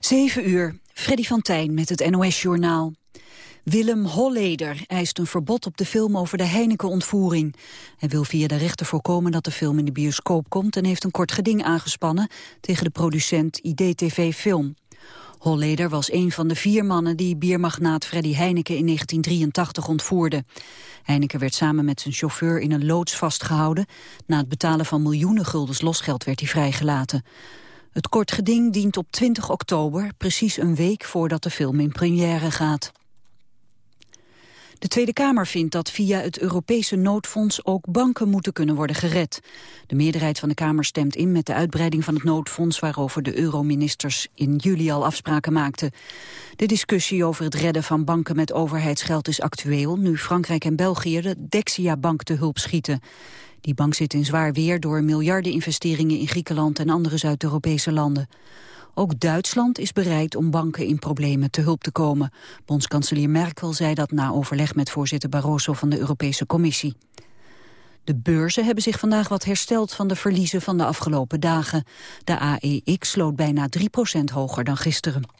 7 uur, Freddy van Tijn met het NOS-journaal. Willem Holleder eist een verbod op de film over de Heineken-ontvoering. Hij wil via de rechter voorkomen dat de film in de bioscoop komt... en heeft een kort geding aangespannen tegen de producent IDTV Film. Holleder was een van de vier mannen die biermagnaat Freddy Heineken in 1983 ontvoerde. Heineken werd samen met zijn chauffeur in een loods vastgehouden. Na het betalen van miljoenen guldens losgeld werd hij vrijgelaten. Het kort geding dient op 20 oktober, precies een week voordat de film in première gaat. De Tweede Kamer vindt dat via het Europese noodfonds ook banken moeten kunnen worden gered. De meerderheid van de Kamer stemt in met de uitbreiding van het noodfonds waarover de euroministers in juli al afspraken maakten. De discussie over het redden van banken met overheidsgeld is actueel nu Frankrijk en België de Dexia-bank te hulp schieten. Die bank zit in zwaar weer door miljardeninvesteringen in Griekenland en andere Zuid-Europese landen. Ook Duitsland is bereid om banken in problemen te hulp te komen. Bondskanselier Merkel zei dat na overleg met voorzitter Barroso van de Europese Commissie. De beurzen hebben zich vandaag wat hersteld van de verliezen van de afgelopen dagen. De AEX sloot bijna 3% hoger dan gisteren.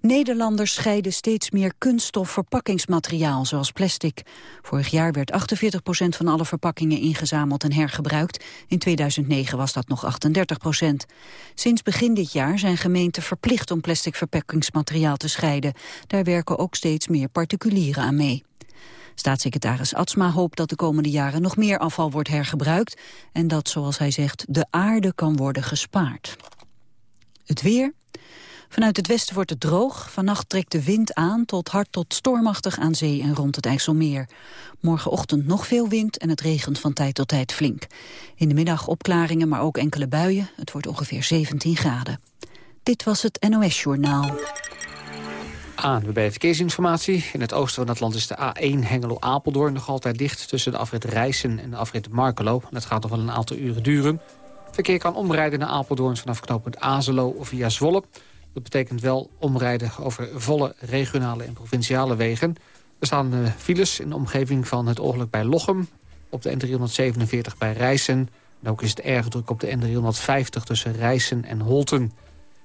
Nederlanders scheiden steeds meer kunststof verpakkingsmateriaal, zoals plastic. Vorig jaar werd 48 procent van alle verpakkingen ingezameld en hergebruikt. In 2009 was dat nog 38 procent. Sinds begin dit jaar zijn gemeenten verplicht om plastic verpakkingsmateriaal te scheiden. Daar werken ook steeds meer particulieren aan mee. Staatssecretaris Atsma hoopt dat de komende jaren nog meer afval wordt hergebruikt... en dat, zoals hij zegt, de aarde kan worden gespaard. Het weer... Vanuit het westen wordt het droog. Vannacht trekt de wind aan tot hard tot stormachtig aan zee en rond het IJsselmeer. Morgenochtend nog veel wind en het regent van tijd tot tijd flink. In de middag opklaringen, maar ook enkele buien. Het wordt ongeveer 17 graden. Dit was het NOS Journaal. ANWB Verkeersinformatie. In het oosten van het land is de A1 Hengelo-Apeldoorn nog altijd dicht... tussen de afrit Rijssen en de afrit Markelo. Dat gaat nog wel een aantal uren duren. Verkeer kan omrijden naar Apeldoorn vanaf knooppunt Azelo of via Zwolle. Dat betekent wel omrijden over volle regionale en provinciale wegen. Er staan uh, files in de omgeving van het ongeluk bij Lochem... op de N347 bij Rijssen. En ook is het erg druk op de N350 tussen Rijssen en Holten.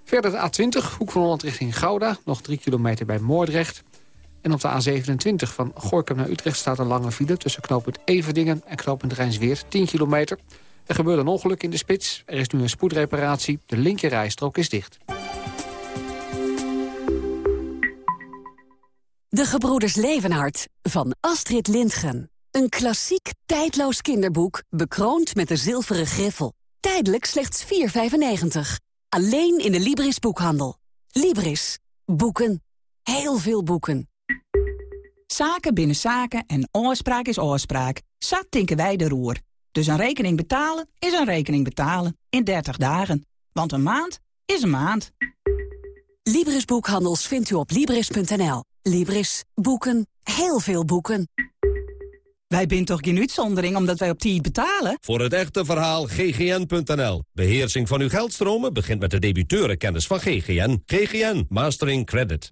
Verder de A20, Hoek van Holland richting Gouda. Nog drie kilometer bij Moordrecht. En op de A27 van Gorkum naar Utrecht staat een lange file... tussen knooppunt Everdingen en knooppunt Rijnsweert, 10 kilometer. Er gebeurde een ongeluk in de spits. Er is nu een spoedreparatie. De linkerrijstrook is dicht. De Gebroeders Levenhart van Astrid Lindgren. Een klassiek, tijdloos kinderboek, bekroond met de zilveren griffel. Tijdelijk slechts 4,95. Alleen in de Libris boekhandel. Libris. Boeken. Heel veel boeken. Zaken binnen zaken en oorspraak is oorspraak. Zat tinken wij de roer. Dus een rekening betalen is een rekening betalen. In 30 dagen. Want een maand is een maand. Libris Boekhandels vindt u op Libris.nl. Libris. Boeken. Heel veel boeken. Wij zijn toch geen uitzondering omdat wij op die betalen? Voor het echte verhaal ggn.nl. Beheersing van uw geldstromen begint met de debiteurenkennis van GGN. GGN Mastering Credit.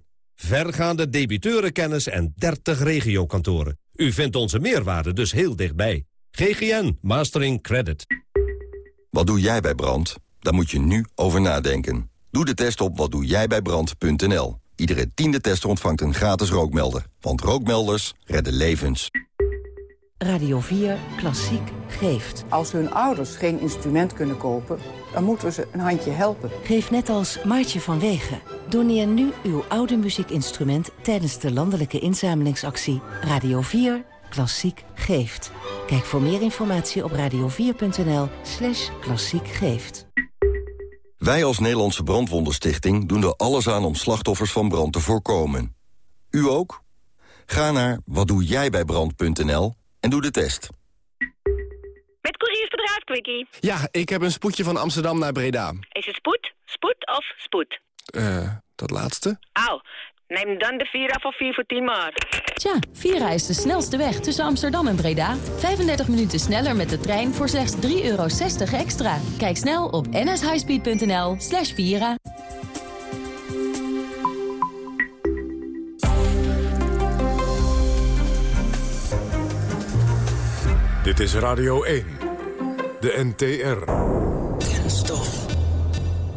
vergaande debiteurenkennis en 30 regiokantoren. U vindt onze meerwaarde dus heel dichtbij. GGN Mastering Credit. Wat doe jij bij brand? Daar moet je nu over nadenken. Doe de test op watdoejijbijbrand.nl. Iedere tiende tester ontvangt een gratis rookmelder. Want rookmelders redden levens. Radio 4 Klassiek geeft. Als hun ouders geen instrument kunnen kopen, dan moeten we ze een handje helpen. Geef net als Maartje van Wegen. Doneer nu uw oude muziekinstrument tijdens de landelijke inzamelingsactie Radio 4 Klassiek geeft. Kijk voor meer informatie op radio4.nl slash klassiek geeft. Wij als Nederlandse Brandwondenstichting doen er alles aan om slachtoffers van brand te voorkomen. U ook? Ga naar watdoejijbijbrand.nl en doe de test. Met Quickie. Ja, ik heb een spoedje van Amsterdam naar Breda. Is het spoed, spoed of spoed? Eh, Dat laatste? Au, neem dan de Vira voor 4 voor 10 maar. Tja, Vira is de snelste weg tussen Amsterdam en Breda. 35 minuten sneller met de trein voor slechts 3,60 euro extra. Kijk snel op nshighspeed.nl slash Vira. Dit is Radio 1, de NTR.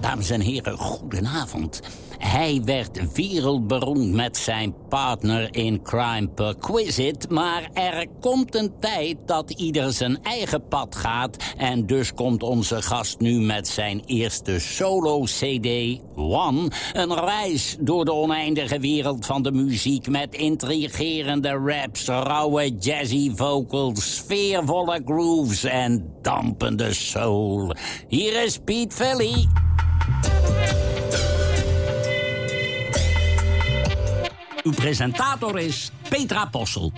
Dames en heren, goedenavond. Hij werd wereldberoemd met zijn partner in crime Perquisite... maar er komt een tijd dat ieder zijn eigen pad gaat... en dus komt onze gast nu met zijn eerste solo-cd, One... een reis door de oneindige wereld van de muziek... met intrigerende raps, rauwe jazzy vocals... sfeervolle grooves en dampende soul. Hier is Piet Philly. Uw presentator is Petra Possel.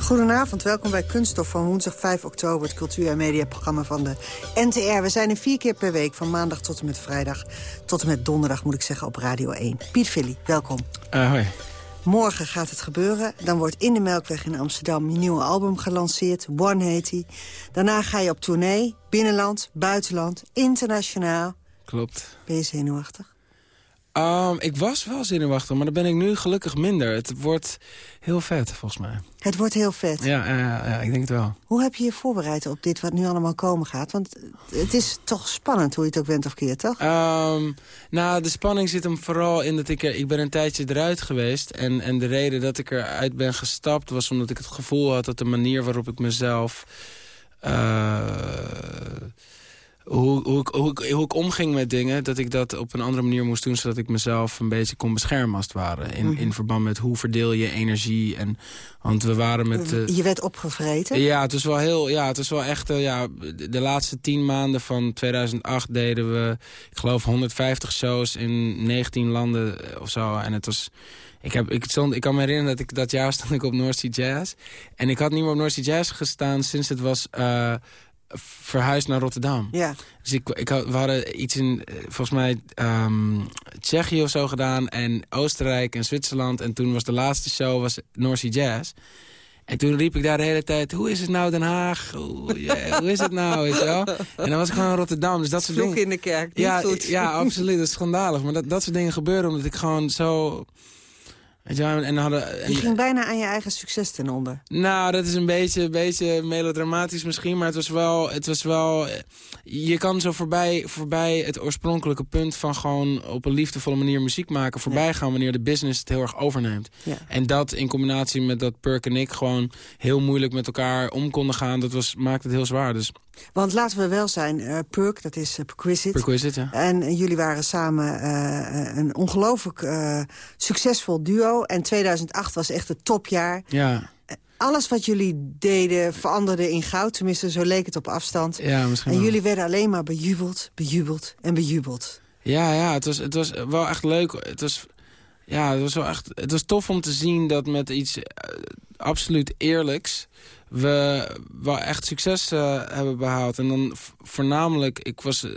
Goedenavond, welkom bij Kunststof van woensdag 5 oktober... het cultuur- en mediaprogramma van de NTR. We zijn er vier keer per week, van maandag tot en met vrijdag... tot en met donderdag, moet ik zeggen, op Radio 1. Piet Philly, welkom. Uh, hoi. Morgen gaat het gebeuren. Dan wordt in de Melkweg in Amsterdam je nieuwe album gelanceerd. One heet hij. Daarna ga je op tournee, binnenland, buitenland, internationaal. Klopt. Ben je zenuwachtig? Um, ik was wel zenuwachtig, maar dan ben ik nu gelukkig minder. Het wordt heel vet, volgens mij. Het wordt heel vet? Ja, ja, ja, ik denk het wel. Hoe heb je je voorbereid op dit wat nu allemaal komen gaat? Want het is toch spannend hoe je het ook bent of keert, toch? Um, nou, de spanning zit hem vooral in dat ik... Er, ik ben een tijdje eruit geweest. En, en de reden dat ik eruit ben gestapt was omdat ik het gevoel had... dat de manier waarop ik mezelf... Uh, hoe, hoe, ik, hoe, ik, hoe ik omging met dingen, dat ik dat op een andere manier moest doen... zodat ik mezelf een beetje kon beschermen als het ware. In, -hmm. in verband met hoe verdeel je energie. En, want we waren met... Uh, je werd opgevreten? Ja, het was wel heel... Ja, het was wel echt... Uh, ja, de laatste tien maanden van 2008 deden we... ik geloof 150 shows in 19 landen of zo. En het was... Ik, heb, ik, stond, ik kan me herinneren dat ik dat jaar stond ik op North Sea Jazz. En ik had niet meer op North Sea Jazz gestaan sinds het was... Uh, verhuisd naar Rotterdam. Ja. Dus ik, ik had, we hadden iets in, volgens mij, um, Tsjechië of zo gedaan... en Oostenrijk en Zwitserland. En toen was de laatste show was North Sea Jazz. En toen riep ik daar de hele tijd, hoe is het nou Den Haag? Hoe, yeah, hoe is het nou, weet je wel? En dan was ik gewoon in Rotterdam. Dus dat soort Vloek dingen... in de kerk, ja, goed. Ja, absoluut, dat is schandalig. Maar dat, dat soort dingen gebeuren omdat ik gewoon zo... Weet je, en hadden, en, je ging bijna aan je eigen succes ten onder. Nou, dat is een beetje, een beetje melodramatisch misschien, maar het was wel... Het was wel je kan zo voorbij, voorbij het oorspronkelijke punt van gewoon op een liefdevolle manier muziek maken... voorbij ja. gaan wanneer de business het heel erg overneemt. Ja. En dat in combinatie met dat Perk en ik gewoon heel moeilijk met elkaar om konden gaan... dat was, maakte het heel zwaar, dus... Want laten we wel zijn, uh, Perk, dat is uh, Perquisite. Perquisite, ja. En uh, jullie waren samen een ongelooflijk succesvol duo. En 2008 was echt het topjaar. Ja. Alles wat jullie deden veranderde in goud. Tenminste, zo leek het op afstand. Ja, misschien en wel. jullie werden alleen maar bejubeld, bejubeld en bejubeld. Ja, ja, het was, het was wel echt leuk. Het was, ja, het was wel echt, het was tof om te zien dat met iets absoluut eerlijks we wel echt succes uh, hebben behaald. En dan voornamelijk, ik was, uh,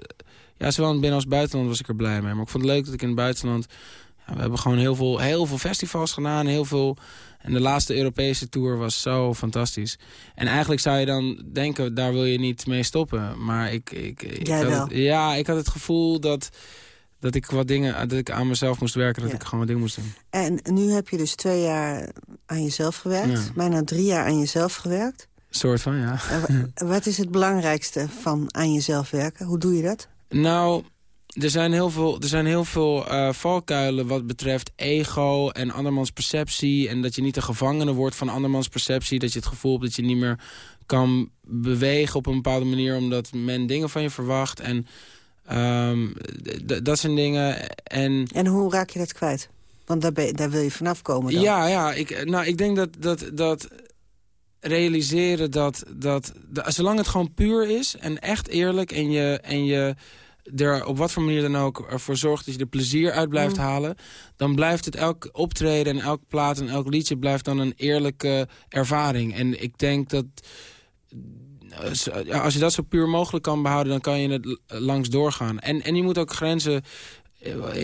ja, zowel in binnen- als buitenland was ik er blij mee. Maar ik vond het leuk dat ik in het buitenland, ja, we hebben gewoon heel veel, heel veel festivals gedaan. Heel veel, en de laatste Europese tour was zo fantastisch. En eigenlijk zou je dan denken, daar wil je niet mee stoppen. Maar ik, ik, ik Jij had wel. Het, ja, ik had het gevoel dat, dat ik wat dingen, dat ik aan mezelf moest werken, dat Ja. ik gewoon wat dingen moest doen. En nu heb je dus twee jaar aan jezelf gewerkt. Ja. Bijna drie jaar aan jezelf gewerkt. Soort van, ja. Wat is het belangrijkste van aan jezelf werken? Hoe doe je dat? Nou, er zijn heel veel, er zijn heel veel eh, valkuilen wat betreft ego en andermans perceptie. En dat je niet een gevangene wordt van andermans perceptie. Dat je het gevoel hebt dat je niet meer kan bewegen op een bepaalde manier... omdat men dingen van je verwacht. En ehm, dat zijn dingen. En, En hoe raak je dat kwijt? Want daar, ben daar wil je vanaf komen dan. ja, ja ik, nou, ik denk dat, dat, dat realiseren dat, dat, dat... Zolang het gewoon puur is en echt eerlijk... en je, en je er op wat voor manier dan ook ervoor zorgt... dat je er plezier uit blijft Mm. halen... dan blijft het elk optreden en elk plaat en elk liedje... blijft dan een eerlijke ervaring. En ik denk dat... eh, Als je dat zo puur mogelijk kan behouden... dan kan je het langs doorgaan. En, en je moet ook grenzen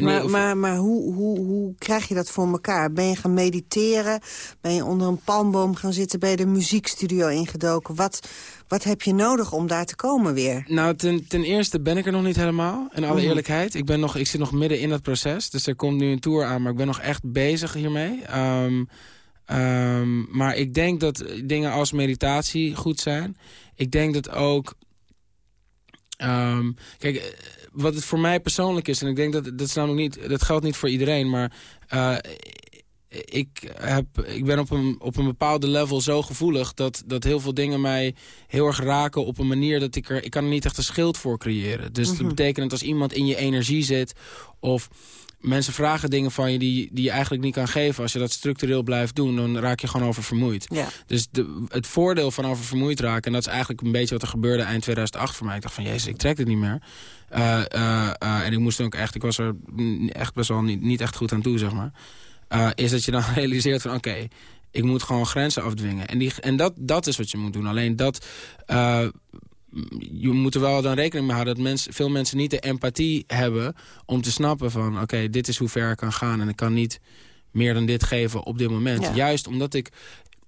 Maar, of- maar, maar hoe, hoe, hoe krijg je dat voor elkaar? Ben je gaan mediteren? Ben je onder een palmboom gaan zitten? Ben je de muziekstudio ingedoken? Wat, wat heb je nodig om daar te komen weer? Nou, ten, ten eerste ben ik er nog niet helemaal, in alle Mhm. eerlijkheid. Ik, ben nog, ik zit nog midden in dat proces, dus er komt nu een tour aan... maar ik ben nog echt bezig hiermee. Ehm, ehm, maar ik denk dat dingen als meditatie goed zijn. Ik denk dat ook... ehm, kijk, eh, wat het voor mij persoonlijk is... en ik denk dat dat is namelijk niet... dat geldt niet voor iedereen, maar... eh, ik, heb, ik ben op een, op een bepaalde level zo gevoelig... Dat, dat heel veel dingen mij heel erg raken op een manier... dat ik er... Ik kan er niet echt een schild voor creëren. Dus Mhm. dat betekent dat als iemand in je energie zit... of mensen vragen dingen van je die, die je eigenlijk niet kan geven... als je dat structureel blijft doen, dan raak je gewoon over vermoeid. Ja. Dus de, het voordeel van over vermoeid raken... en dat is eigenlijk een beetje wat er gebeurde eind 2008 voor mij. Ik dacht van, jezus, ik trek dit niet meer. Eh, eh, eh, en ik moest ook echt... Ik was er echt best wel niet, niet echt goed aan toe, zeg maar. Is dat je dan realiseert van, oké... ik moet gewoon grenzen afdwingen. En, die, en dat, dat is wat je moet doen. Alleen dat... je moet er wel dan rekening mee houden dat mensen, veel mensen niet de empathie hebben... om te snappen van, oké, dit is hoe ver ik kan gaan... en ik kan niet meer dan dit geven op dit moment. Ja. Juist omdat ik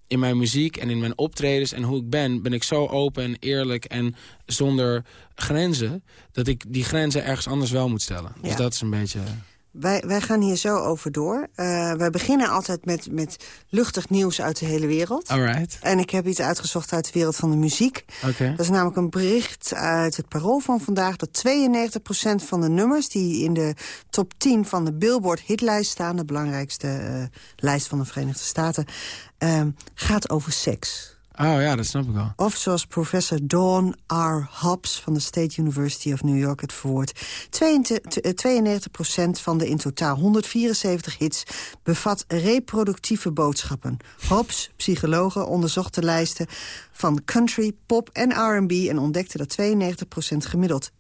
in mijn muziek en in mijn optredens en hoe ik ben... ben ik zo open en eerlijk en zonder grenzen... dat ik die grenzen ergens anders wel moet stellen. Dus dat is een beetje... Wij, wij gaan hier zo over door. Eh, wij beginnen altijd met, met luchtig nieuws uit de hele wereld. Alright. En ik heb iets uitgezocht uit de wereld van de muziek. Oké. Dat is namelijk een bericht uit het Parool van vandaag... dat 92% van de nummers die in de top 10 van de Billboard hitlijst staan... de belangrijkste eh, lijst van de Verenigde Staten... eh, gaat over seks. Oh ja, dat snap ik wel. Of zoals professor Dawn R. Hobbs van de State University of New York het verwoordt. 92% van de in totaal 174 hits bevat reproductieve boodschappen. Hobbs, psychologe, onderzocht de lijsten van country, pop en R&B... en ontdekte dat 92% gemiddeld 10,4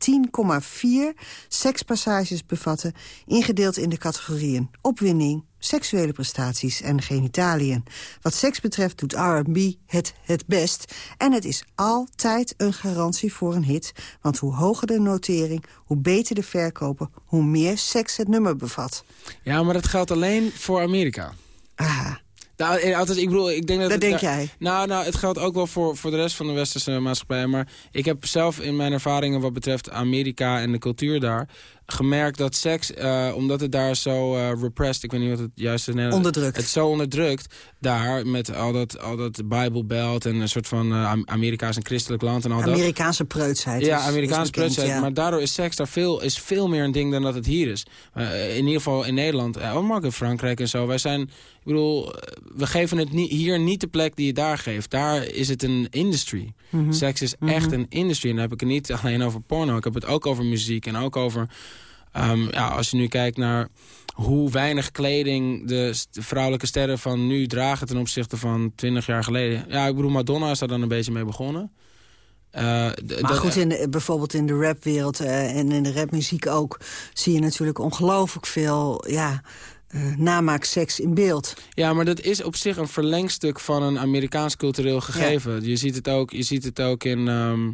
sekspassages bevatten... ingedeeld in de categorieën opwinding, seksuele prestaties en genitaliën. Wat seks betreft doet R&B het het best. En het is altijd een garantie voor een hit. Want hoe hoger de notering, hoe beter de verkopen... hoe meer seks het nummer bevat. Ja, maar dat geldt alleen voor Amerika. Ah. Nou, althans, ik bedoel, ik denk dat... Dat denk jij? Nou, nou, het geldt ook wel voor, voor de rest van de westerse maatschappij. Maar ik heb zelf in mijn ervaringen wat betreft Amerika en de cultuur daar... gemerkt dat seks, eh, omdat het daar zo eh, repressed... ik weet niet wat het juiste Nederlands... Onderdrukt. Het zo onderdrukt daar, met al dat, al dat Bible Belt... en een soort van eh, Am- Amerika is een christelijk land en al dat. Amerikaanse preutsheid. Ja, is- Amerikaanse is bekend, preutsheid. ja. Maar daardoor is seks daar veel, is veel meer een ding dan dat het hier is. Eh, in ieder geval in Nederland. eh, maar ook in Frankrijk en zo. Wij zijn, ik bedoel, eh, we geven het niet, hier niet de plek die je daar geeft. Daar is het een industry. Mhm. Seks is Mhm. echt een industry. En dan heb ik het niet alleen over porno. Ik heb het ook over muziek en ook over... ehm, ja, als je nu kijkt naar hoe weinig kleding de, vrouwelijke sterren van nu dragen... ten opzichte van 20 jaar geleden. Ja, ik bedoel, Madonna is daar dan een beetje mee begonnen. Eh, Maar goed, in de, bijvoorbeeld in de rapwereld eh, en in de rapmuziek ook... zie je natuurlijk ongelooflijk veel ja, eh namaakseks in beeld. Ja, maar dat is op zich een verlengstuk van een Amerikaans cultureel gegeven. Je, ziet het ook, je ziet het ook in... ehm,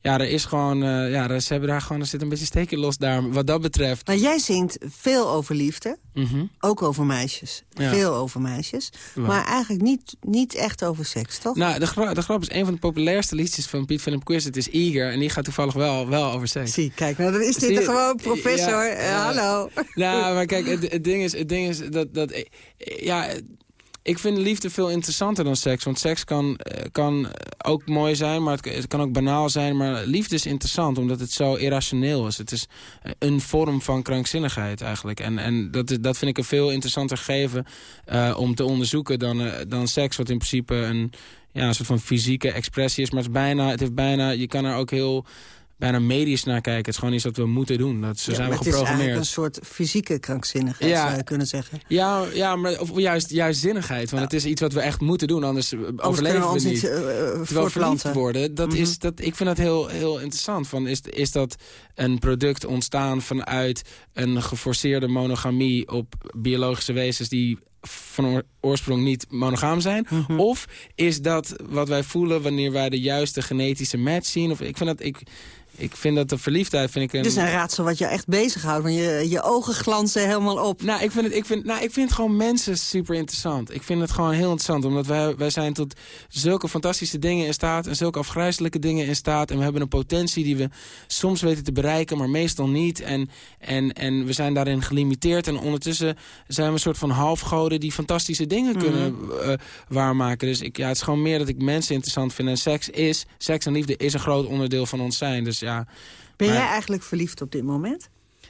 ja, er is gewoon... eh, ja, ze hebben daar gewoon... Er zit een beetje steken los daar, wat dat betreft. Nou, jij zingt veel over liefde, Mhm. ook over meisjes. Ja. Veel over meisjes. Maar eigenlijk niet, niet echt over seks, toch? Nou, de, gra de grap is, een van de populairste liedjes van Piet Philip Quiz... het is Eager, en die gaat toevallig wel, wel over seks. Zie, kijk, nou dan is Zie dit je- gewoon professor. Ja, Eh, ja. hallo. Nou, maar kijk, het, het ding is, het ding is dat, dat... eh, Ja, ik vind liefde veel interessanter dan seks. Want seks kan, eh, kan ook mooi zijn, maar het, kan- ook banaal zijn. Maar liefde is interessant, omdat het zo irrationeel is. Het is een vorm van krankzinnigheid eigenlijk. En, en dat, is- dat vind ik een veel interessanter gegeven eh, om te onderzoeken dan, eh, dan seks. Wat in principe een, ja, een soort van fysieke expressie is. Maar het, is bijna, het heeft bijna, je kan er ook heel... Bijna medisch naar kijken. Het is gewoon iets wat we moeten doen. Dat, zo Ja, zijn we het is eigenlijk geprogrammeerd. een soort fysieke krankzinnigheid, Ja. zou je kunnen zeggen. Ja, ja maar of juist, juist zinnigheid. Want het is iets wat we echt moeten doen, anders, eh, overleven we we ons niet. Terwijl verliefd worden, dat Mhm. is, dat, ik vind dat heel, heel interessant. Van, is, is dat een product ontstaan vanuit een geforceerde monogamie... op biologische wezens die van oor- oorsprong niet monogaam zijn? Mhm. Of is dat wat wij voelen wanneer wij de juiste genetische match zien? Of, ik vind dat... Ik, ik vind dat de verliefdheid vind ik een... Dus een raadsel wat je echt bezighoudt. Want je, je ogen glanzen helemaal op. Nou, ik vind, het, ik, vind, nou, ik vind gewoon mensen super interessant. Ik vind het gewoon heel interessant. Omdat wij, wij zijn tot zulke fantastische dingen in staat. En zulke afgrijzelijke dingen in staat. En we hebben een potentie die we soms weten te bereiken. Maar meestal niet. En, en, en we zijn daarin gelimiteerd. En ondertussen zijn we een soort van halfgoden die fantastische dingen Mhm. kunnen eh, waarmaken. Dus ik, ja, het is gewoon meer dat ik mensen interessant vind. En seks is, seks en liefde is een groot onderdeel van ons zijn. Dus ja... Ben maar- jij eigenlijk verliefd op dit moment?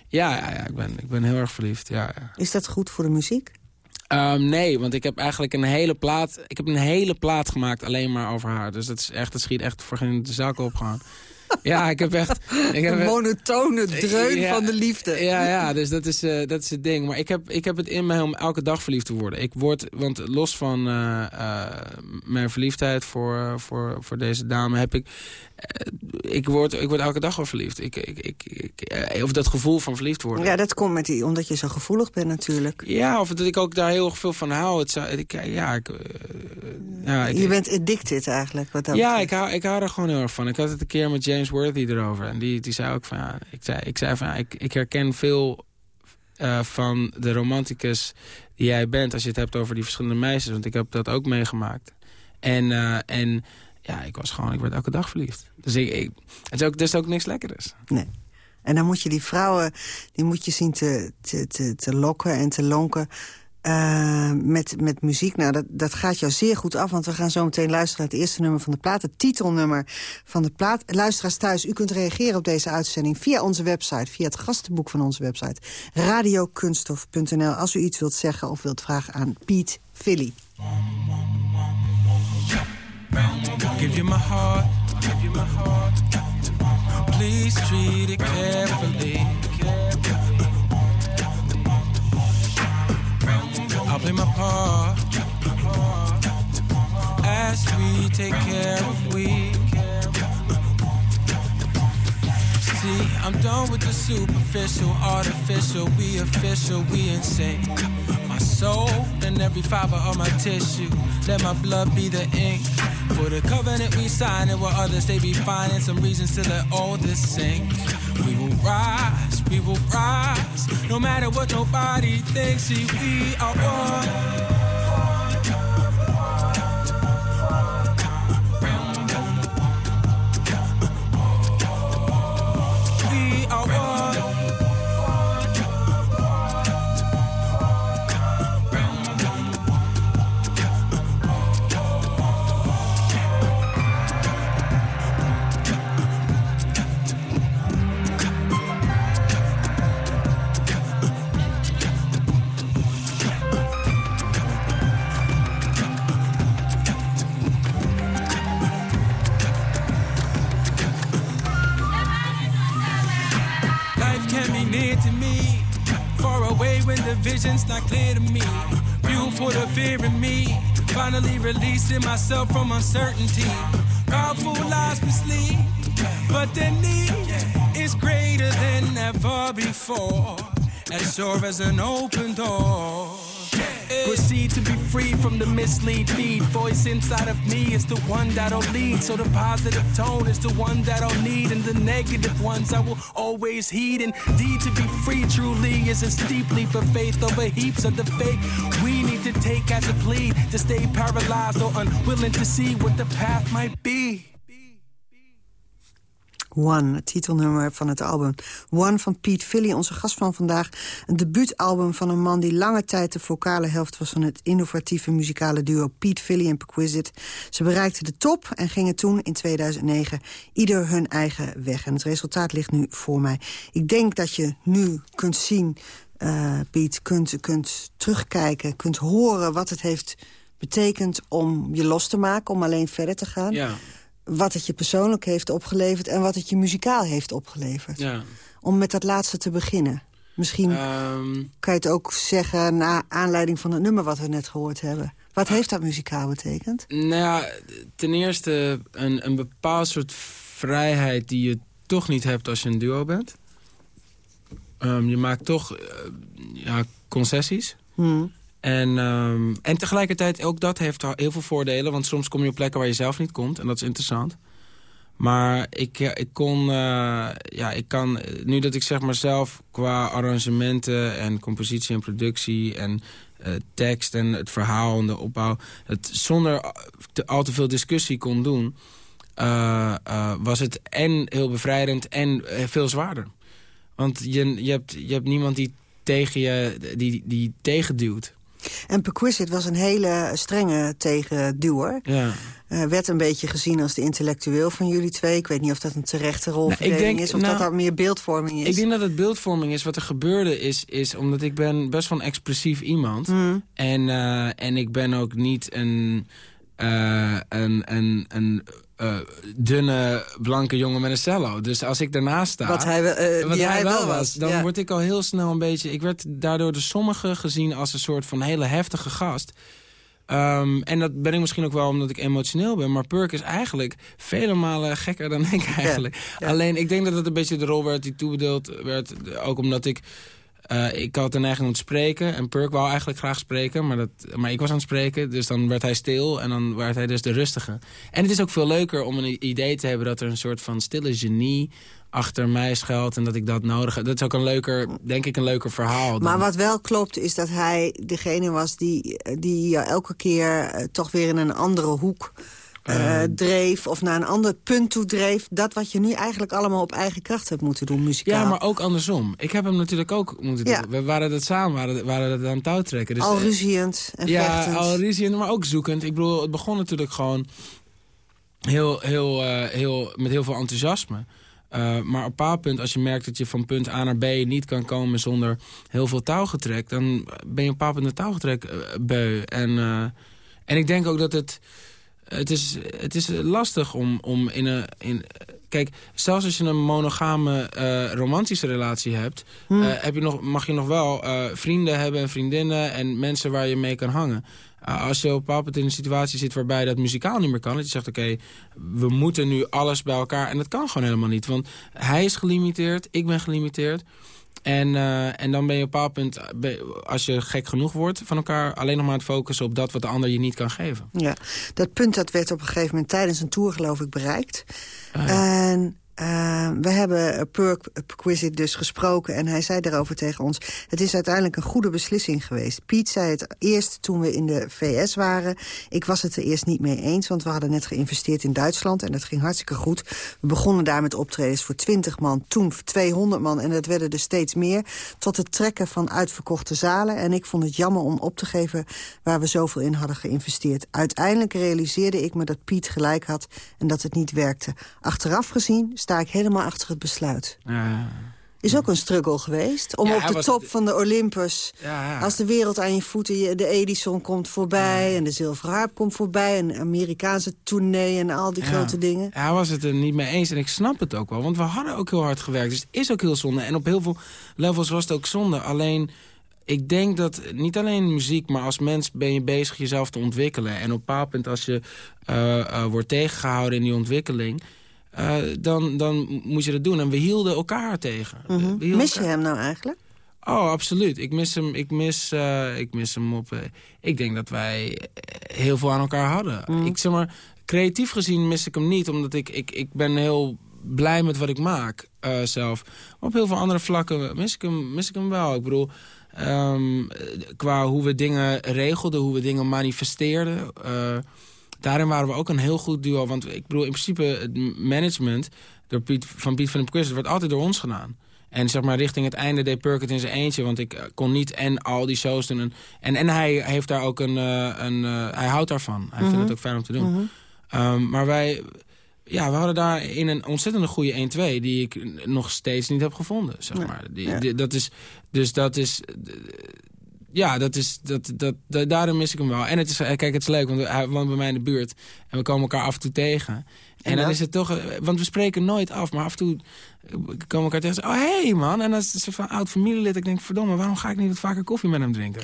Ja, ja, ja ik, ben, ik ben heel erg verliefd. Ja, ja. Is dat goed voor de muziek? Ehm, nee, want ik heb eigenlijk een hele plaat. Ik heb een hele plaat gemaakt alleen maar over haar. Dus dat is echt, dat schiet echt voor geen de zak opgaan. ja, ik heb echt. Ik heb Een monotone dreun Ja, van de liefde. Ja, ja, dus dat is, eh, dat is het ding. Maar ik heb, ik heb het in mij om elke dag verliefd te worden. Ik word, want los van eh, eh, mijn verliefdheid voor, voor, voor deze dame heb ik. Eh, ik, word, ik word elke dag wel verliefd. Ik, ik, ik, ik, eh, of dat gevoel van verliefd worden. Ja, dat komt met die, omdat je zo gevoelig bent natuurlijk. Ja, of dat ik ook daar heel erg veel van hou. Het zou, ik, ja, ik, eh, ja, ik, je bent addicted eigenlijk. Wat dat ja, betreft. ik hou, ik hou er gewoon heel erg van. Ik had het een keer met James Worthy erover. En die, die zei ook van... Ja, ik, zei, ik zei van... Ja, ik, ik herken veel eh, van de romanticus die jij bent... als je het hebt over die verschillende meisjes. Want ik heb dat ook meegemaakt. En, eh, en ja, ik was gewoon... Ik werd elke dag verliefd. Dus ik, ik, het is ook, is ook niks lekkerders. Nee. En dan moet je die vrouwen, die moet je zien te, te, te, te lokken en te lonken eh, met, met muziek. Nou, dat, dat gaat jou zeer goed af, want we gaan zo meteen luisteren naar het eerste nummer van de plaat. Het titelnummer van de plaat. Luisteraars thuis, u kunt reageren op deze uitzending via onze website, via het gastenboek van onze website, radiokunstof.nl. Als u iets wilt zeggen of wilt vragen aan Piet Philly. Give you my heart, give you my heart. Please treat it carefully. I'll play my part as we take care of we. See, I'm done with the superficial, artificial. We official, we insane. Soul and every fiber of my tissue. Let my blood be the ink. For the covenant we sign and where others they be finding some reasons to let all this sink. We will rise, we will rise. No matter what nobody thinks, see, we are one. Releasing myself from uncertainty. Powerful lies mislead, but the need is greater than ever before. As sure as an open door. Proceed to be free from the mislead feed. Voice inside of me is the one that'll lead. So the positive tone is the one that I'll need. And the negative ones I will always heed. Indeed, to be free truly is a steep leap of faith over heaps of the fake. We need to take as a plea to stay paralyzed or unwilling to see what the path might be. One, het titelnummer van het album. One van Pete Philly, onze gast van vandaag. Een debuutalbum van een man die lange tijd de vocale helft was... van het innovatieve muzikale duo Pete Philly en Perquisite. Ze bereikten de top en gingen toen in 2009 ieder hun eigen weg. En het resultaat ligt nu voor mij. Ik denk dat je nu kunt zien, eh Piet, kunt, kunt terugkijken... kunt horen wat het heeft betekend om je los te maken... om alleen verder te gaan Ja, wat het je persoonlijk heeft opgeleverd... en wat het je muzikaal heeft opgeleverd. ja. Om met dat laatste te beginnen. Misschien Ehm, kan je het ook zeggen... na aanleiding van het nummer wat we net gehoord hebben. Wat heeft dat muzikaal betekend? Nou ja, ten eerste een, een bepaald soort vrijheid die je toch niet hebt als je een duo bent. Ehm, je maakt toch eh, ja, concessies. Hmm. En, ehm, en tegelijkertijd, ook dat heeft heel veel voordelen. Want soms kom je op plekken waar je zelf niet komt. En dat is interessant. Maar ik, ik kon, ja, ik kan, nu dat ik zeg maar zelf qua arrangementen en compositie en productie en tekst en het verhaal en de opbouw, het zonder te, al te veel discussie kon doen, was het en heel bevrijdend en veel zwaarder. Want je, je, hebt, je hebt niemand die tegen je die, die tegenduwt. En Perquisite was een hele strenge tegenduwer. Ja. Uh, werd een beetje gezien als de intellectueel van jullie twee. Ik weet niet of dat een terechte rolverdeling nou, is... of dat dat meer beeldvorming is. Ik denk dat het beeldvorming is. Wat er gebeurde is... is omdat ik ben best wel een expressief iemand. Mm. En, uh, en ik ben ook niet een... Uh, een, een, een uh, dunne, blanke jongen met een cello. Dus als ik daarnaast sta, wat hij, uh, wat hij, wel was, dan word ik al heel snel een beetje... Ik werd daardoor door sommigen gezien als een soort van hele heftige gast. Um, en dat ben ik misschien ook wel omdat ik emotioneel ben. Maar Perk is eigenlijk vele malen gekker dan ik eigenlijk. Alleen ik denk dat het een beetje de rol werd die toebedeeld werd. Ook omdat ik uh, ik had de neiging om te spreken. En Perk wou eigenlijk graag spreken. Maar, dat, maar ik was aan het spreken. Dus dan werd hij stil. En dan werd hij dus de rustige. En het is ook veel leuker om een idee te hebben... dat er een soort van stille genie achter mij schuilt. En dat ik dat nodig heb. Dat is ook een leuker, denk ik, een leuker verhaal. Maar wat wel klopt is dat hij degene was... die, die elke keer uh, toch weer in een andere hoek uh, dreef of naar een ander punt toe dreef. Dat wat je nu eigenlijk allemaal op eigen kracht hebt moeten doen, muzikaal. Ja, maar ook andersom. Ik heb hem natuurlijk ook moeten doen. We waren dat samen, waren, waren dat aan touw trekken. Dus, al eh, ruziend en Ja, al ruziend, maar ook zoekend. Ik bedoel, het begon natuurlijk gewoon heel, heel, uh, heel, met heel veel enthousiasme. Uh, maar op een bepaald punt, als je merkt dat je van punt A naar B niet kan komen zonder heel veel touwgetrek, dan ben je op een bepaald punt een touwgetrek beu. En, en ik denk ook dat het het is, het is lastig om, om in een... In, kijk, zelfs als je een monogame uh, romantische relatie hebt... Hmm. Uh, heb je nog, mag je nog wel uh, vrienden hebben en vriendinnen... en mensen waar je mee kan hangen. als je op een bepaald in een situatie zit waarbij dat muzikaal niet meer kan... dat je zegt, oké, we moeten nu alles bij elkaar... en dat kan gewoon helemaal niet. Want hij is gelimiteerd, ik ben gelimiteerd... En, uh, en dan ben je op een bepaald punt, eh, als je gek genoeg wordt van elkaar... alleen nog maar aan het focussen op dat wat de ander je niet kan geven. Ja, dat punt dat werd op een gegeven moment tijdens een tour geloof ik bereikt. Ah, en uh, we hebben Perk Perquisite dus gesproken en hij zei daarover tegen ons... het is uiteindelijk een goede beslissing geweest. Piet zei het eerst toen we in de VS waren. Ik was het er eerst niet mee eens, want we hadden net geïnvesteerd in Duitsland... en dat ging hartstikke goed. We begonnen daar met optredens voor 20 man, toen 200 man... en dat werden er steeds meer, tot het trekken van uitverkochte zalen. En ik vond het jammer om op te geven waar we zoveel in hadden geïnvesteerd. Uiteindelijk realiseerde ik me dat Piet gelijk had en dat het niet werkte. Achteraf gezien sta ik helemaal achter het besluit. Ja. Is ook een struggle geweest. Om op de top van de Olympus, ja, als de wereld aan je voeten... de Edison komt voorbij en de Zilveren Harp komt voorbij... en de Amerikaanse tournee en al die grote dingen. Hij was het er niet mee eens en ik snap het ook wel. Want we hadden ook heel hard gewerkt, dus het is ook heel zonde. En op heel veel levels was het ook zonde. Alleen, ik denk dat niet alleen muziek, maar als mens ben je bezig jezelf te ontwikkelen. En op een bepaald punt als je uh, uh, wordt tegengehouden in die ontwikkeling uh, dan, dan moet je dat doen. En we hielden elkaar tegen. Mm -hmm. Mis je hem nou eigenlijk? Oh, absoluut. Ik mis hem, ik mis, uh, ik mis hem op... Uh, ik denk dat wij heel veel aan elkaar hadden. Mm. Ik zeg maar, creatief gezien mis ik hem niet. Omdat ik, ik, ik ben heel blij met wat ik maak zelf. op heel veel andere vlakken mis ik hem, mis ik hem wel. Ik bedoel, um, qua hoe we dingen regelden, hoe we dingen manifesteerden daarin waren we ook een heel goed duo. Want ik bedoel, in principe het management door Piet, van Piet van den Percussie... wordt altijd door ons gedaan. En zeg maar richting het einde deed Perk het in zijn eentje. Want ik eh, kon niet en al die shows doen. En, en, hij heeft daar ook een... Uh, een uh, hij houdt daarvan. Hij vindt mhm. het ook fijn om te doen. Mm um, maar wij... Ja, we hadden daar in een ontzettende goede 1-2... die ik nog steeds niet heb gevonden, zeg maar. Die, die, dat is, dus dat is ja, dat is, dat, dat, dat, daarom mis ik hem wel. En het is, kijk, het is leuk, want hij woont bij mij in de buurt. En we komen elkaar af en toe tegen. En, dan is het toch... Want we spreken nooit af, maar af en toe komen we elkaar tegen. Oh, hé hey, man. En als het van oud familielid. Ik denk, verdomme, waarom ga ik niet wat vaker koffie met hem drinken?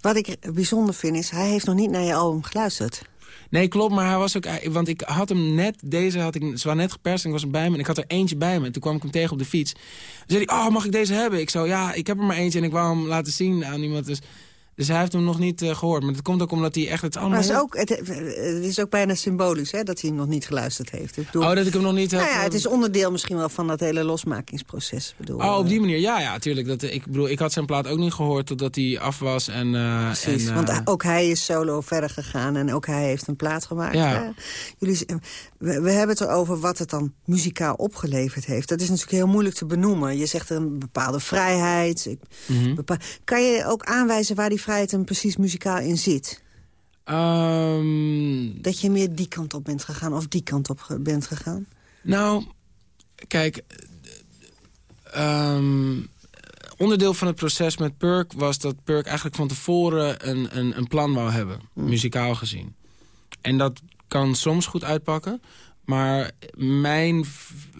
Wat ik bijzonder vind is, hij heeft nog niet naar je album geluisterd. Nee, klopt, maar hij was ook... Want ik had hem net, deze had ik... Ze net geperst en ik was hem bij me. En ik had er eentje bij me. En toen kwam ik hem tegen op de fiets. Toen zei hij, oh, mag ik deze hebben? Ik zo, ja, ik heb er maar eentje en ik wou hem laten zien aan iemand. Dus Dus hij heeft hem nog niet eh, gehoord. Maar dat komt ook omdat hij echt het allemaal... Maar het is, ook, het, het is ook bijna symbolisch hè, dat hij hem nog niet geluisterd heeft. Ik bedoel, Oh, dat ik hem nog niet heb... nou ja, het is onderdeel misschien wel van dat hele losmakingsproces. Bedoel, Oh, op die eh, manier. Ja, ja, natuurlijk. Dat, ik bedoel, ik had zijn plaat ook niet gehoord totdat hij af was. En, eh, Precies, en, want eh, ook hij is solo verder gegaan en ook hij heeft een plaat gemaakt. Ja. Jullie, we, we hebben het erover wat het dan muzikaal opgeleverd heeft. Dat is natuurlijk heel moeilijk te benoemen. Je zegt een bepaalde vrijheid. ik- Mhm. Kan je ook aanwijzen waar die vrijheid hem precies muzikaal in zit? Ehm, Dat je meer die kant op bent gegaan of die kant op bent gegaan? Nou, kijk... ehm, onderdeel van het proces met Perk was dat Perk eigenlijk van tevoren een, een, een plan wou hebben. Muzikaal gezien. En dat kan soms goed uitpakken. Maar mijn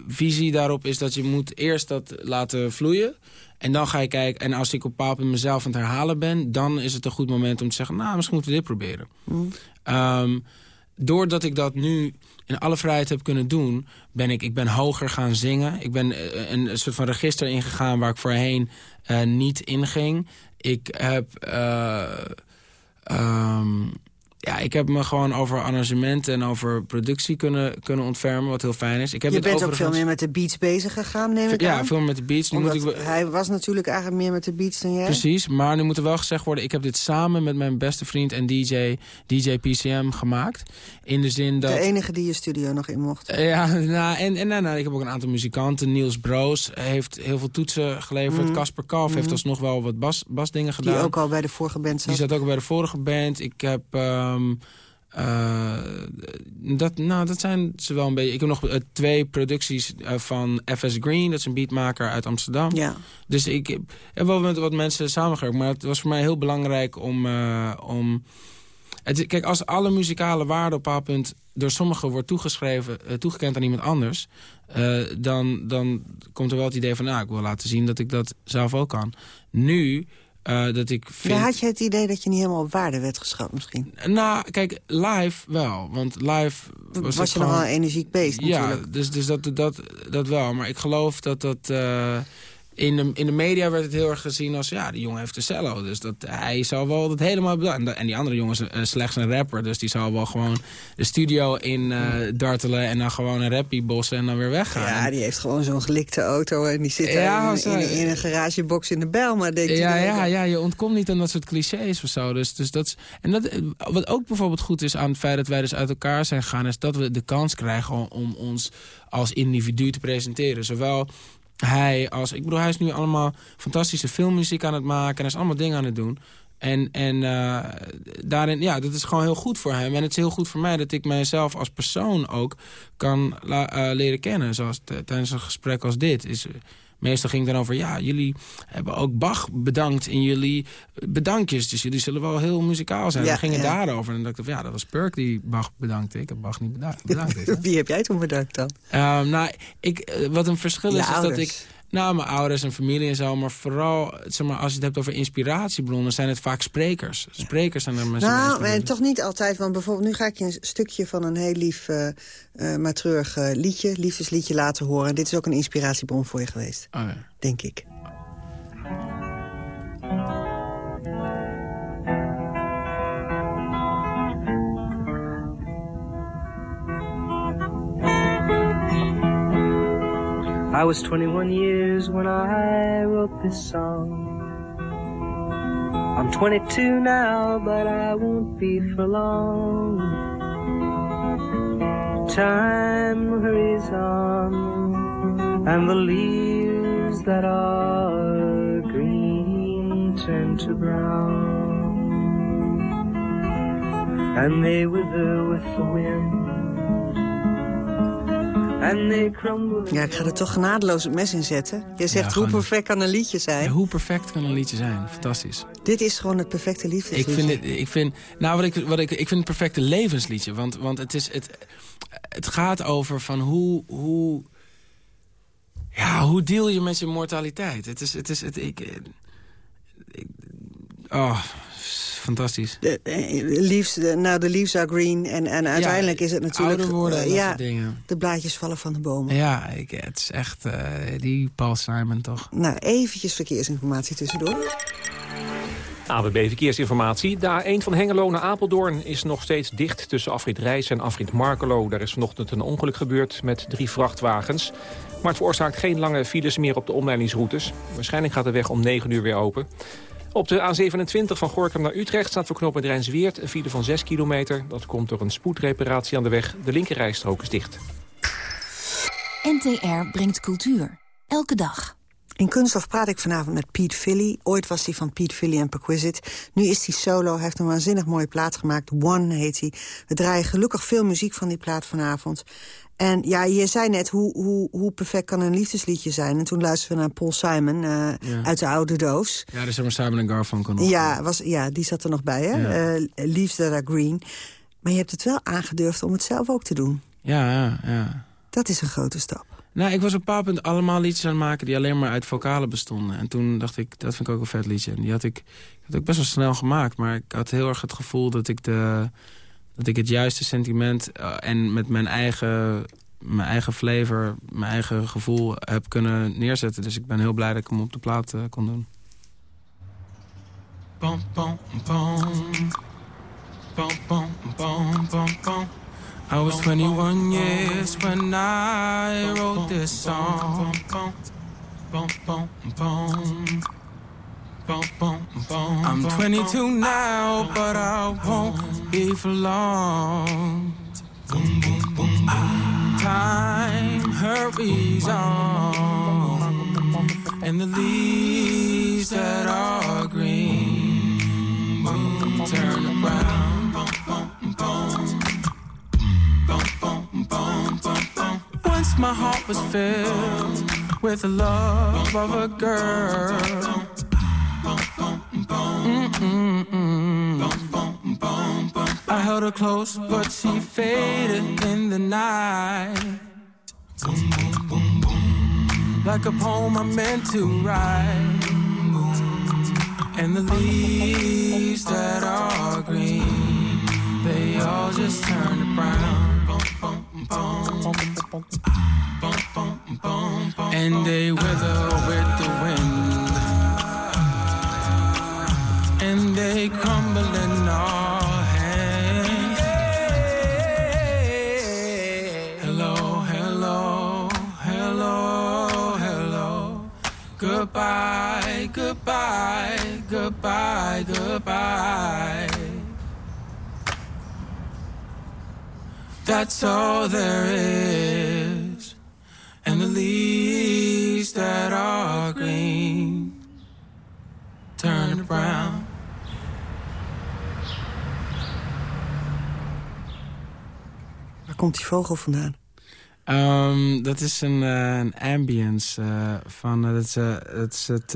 visie daarop is dat je moet eerst dat laten vloeien. En dan ga je kijken. En als ik op een bepaald moment mezelf aan het herhalen ben... dan is het een goed moment om te zeggen... nou, misschien moeten we dit proberen. Ehm, doordat ik dat nu in alle vrijheid heb kunnen doen... ben ik, ik ben hoger gaan zingen. Ik ben eh, een, een soort van register ingegaan waar ik voorheen eh, niet inging. Ik heb... eh, ehm, ja, ik heb me gewoon over arrangementen en over productie kunnen, kunnen ontfermen, wat heel fijn is. Ik heb je bent ook veel meer met de beats bezig gegaan, neem ik Ja, aan? veel meer met de beats. Nu moet ik, hij was natuurlijk eigenlijk meer met de beats dan jij. Precies, maar nu moet er wel gezegd worden... ik heb dit samen met mijn beste vriend en DJ, DJ PCM gemaakt. In de zin dat... De enige die je studio nog in mocht. Eh, Ja, nou, en, en nou, nou, ik heb ook een aantal muzikanten. Niels Broos heeft heel veel toetsen geleverd. Mhm. Casper Kalf heeft Mhm. alsnog wel wat bas, basdingen gedaan. Die ook al bij de vorige band zat. Die zat ook bij de vorige band. Ik heb... ehm, eh, dat, nou, dat zijn ze wel een beetje... Ik heb nog eh, twee producties eh, van FS Green. Dat is een beatmaker uit Amsterdam. Ja. Dus ik heb- heb wel met wat mensen samengewerkt. Maar het was voor mij heel belangrijk om... om het, kijk, als alle muzikale waarde op een bepaald punt door sommigen wordt toegeschreven, toegekend aan iemand anders... dan, dan komt er wel het idee van, nou, ik wil laten zien dat ik dat zelf ook kan. Nu, eh, dat ik vind... Ja, had je het idee dat je niet helemaal op waarde werd geschat misschien? Nou, kijk, live wel. Want live was, Was, je gewoon... een energiek beest Ja, natuurlijk. dus, dus dat, dat, dat wel. Maar ik geloof dat dat... eh, in, de, in de media werd het heel erg gezien als... ja, die jongen heeft een cello. Dus dat, hij zal wel dat helemaal... En, die andere jongen is eh, slechts een rapper. Dus die zal wel gewoon de studio in eh, dartelen... en dan gewoon een rappie bossen en dan weer weggaan. Ja, die heeft gewoon zo'n gelikte auto en die zit Ja, in, in, in een garagebox in de bel. Maar Ja, ja, ja, je ontkomt niet aan dat soort clichés of zo. Dus, dus dat is, en dat, wat ook bijvoorbeeld goed is aan het feit dat wij dus uit elkaar zijn gegaan... is dat we de kans krijgen om, om ons als individu te presenteren. Zowel hij als... Ik bedoel, hij is nu allemaal fantastische filmmuziek aan het maken... en hij is allemaal dingen aan het doen. En, en eh, daarin, ja, dat is gewoon heel goed voor hem. En het is heel goed voor mij dat ik mijzelf als persoon ook kan eh, leren kennen. Zoals tijdens een gesprek als dit. Is, meestal ging het dan over, ja, jullie hebben ook Bach bedankt in jullie bedankjes. Dus jullie zullen wel heel muzikaal zijn. Ja, we gingen ja. daarover. En dan dacht ik, ja, dat was Perk die Bach bedankte. Ik heb Bach niet beda- bedankt. Wie heb jij toen bedankt dan? Ehm, nou, ik, eh, wat een verschil is, is dat ik... Nou, mijn ouders en familie en zo, maar vooral zeg maar, als je het hebt over inspiratiebronnen, zijn het vaak sprekers. Sprekers zijn er mensen. Nou, en toch niet altijd. Want bijvoorbeeld nu ga ik je een stukje van een heel lief, eh, eh, maar treurig eh, liedje, liefdesliedje laten horen. En dit is ook een inspiratiebron voor je geweest, Oh, ja. denk ik. I was 21 years when I wrote this song. I'm 22 now, but I won't be for long. Time hurries on, and the leaves that are green turn to brown, and they wither with the wind. Ja, ik ga er toch genadeloos het mes in zetten. Je zegt hoe perfect kan een liedje zijn. Ja, hoe perfect kan een liedje zijn? Fantastisch. Dit is gewoon het perfecte Ik liefdesliedje. vind, het, ik vind, nou, wat ik, wat ik, ik vind het perfecte levensliedje. Want, want het, is, het, het gaat over van hoe, hoe, ja, hoe deal je met je mortaliteit. Het is, het is, het, ik, ik- oh, fantastisch. De, eh, leaves, de, nou, de leaves are green. En, en uiteindelijk is het natuurlijk... ouder worden eh, dat ja, soort dingen. de blaadjes vallen van de bomen. Ja, ik, het is echt eh, die Paul Simon toch. Nou, eventjes verkeersinformatie tussendoor. AWB Verkeersinformatie. De A1 van Hengelo naar Apeldoorn is nog steeds dicht tussen afrit Rijs en afrit Markelo. Daar is vanochtend een ongeluk gebeurd met drie vrachtwagens. Maar het veroorzaakt geen lange files meer op de omleidingsroutes. Waarschijnlijk gaat de weg om 9 uur weer open. Op de A27 van Gorkum naar Utrecht staat voor knooppunt Rijnsweert een file van 6 kilometer. Dat komt door een spoedreparatie aan de weg. De linkerrijstrook is dicht. NTR brengt cultuur. Elke dag. In Kunststof praat ik vanavond met Pete Philly. Ooit was hij van Pete Philly en Perquisite. Nu is hij solo. Hij heeft een waanzinnig mooie plaat gemaakt. One heet hij. We draaien gelukkig veel muziek van die plaat vanavond. En ja, je zei net, hoe, hoe, hoe perfect kan een liefdesliedje zijn? En toen luisterden we naar Paul Simon uh, uit de oude doos. Ja, dus maar Simon en Garfunkel nog. Ja, was, ja, die zat er nog bij, hè? Ja. Uh, That Are Green. Maar je hebt het wel aangedurfd om het zelf ook te doen. Ja, ja, ja. Dat is een grote stap. Nou, ik was op een bepaald punt allemaal liedjes aan het maken... die alleen maar uit vocalen bestonden. En toen dacht ik, dat vind ik ook een vet liedje. En die had ik, had ik best wel snel gemaakt. Maar ik had heel erg het gevoel dat ik, de, dat ik het juiste sentiment... Uh, en met mijn eigen, mijn eigen flavor, mijn eigen gevoel heb kunnen neerzetten. Dus ik ben heel blij dat ik hem op de plaat uh, kon doen. Bom, bom, bom. Bom, bom, bom, bom, bom. I was 21 years when I wrote this song. I'm 22 now, but I won't be for long. Time hurries on, and the leaves that are green turn around. Once my heart was filled with the love of a girl. I held her close, but she faded in the night. Like a poem I meant to write. And the leaves that are green, they all just turn to brown. And they wither with the wind They crumble in our hands Hello, hello, hello, hello Goodbye, goodbye, goodbye, goodbye That's all there is. And the leaves that are green turn brown. Waar komt die vogel vandaan? Um, dat is een, uh, een ambience uh, van... Uh, dat, is, dat is het...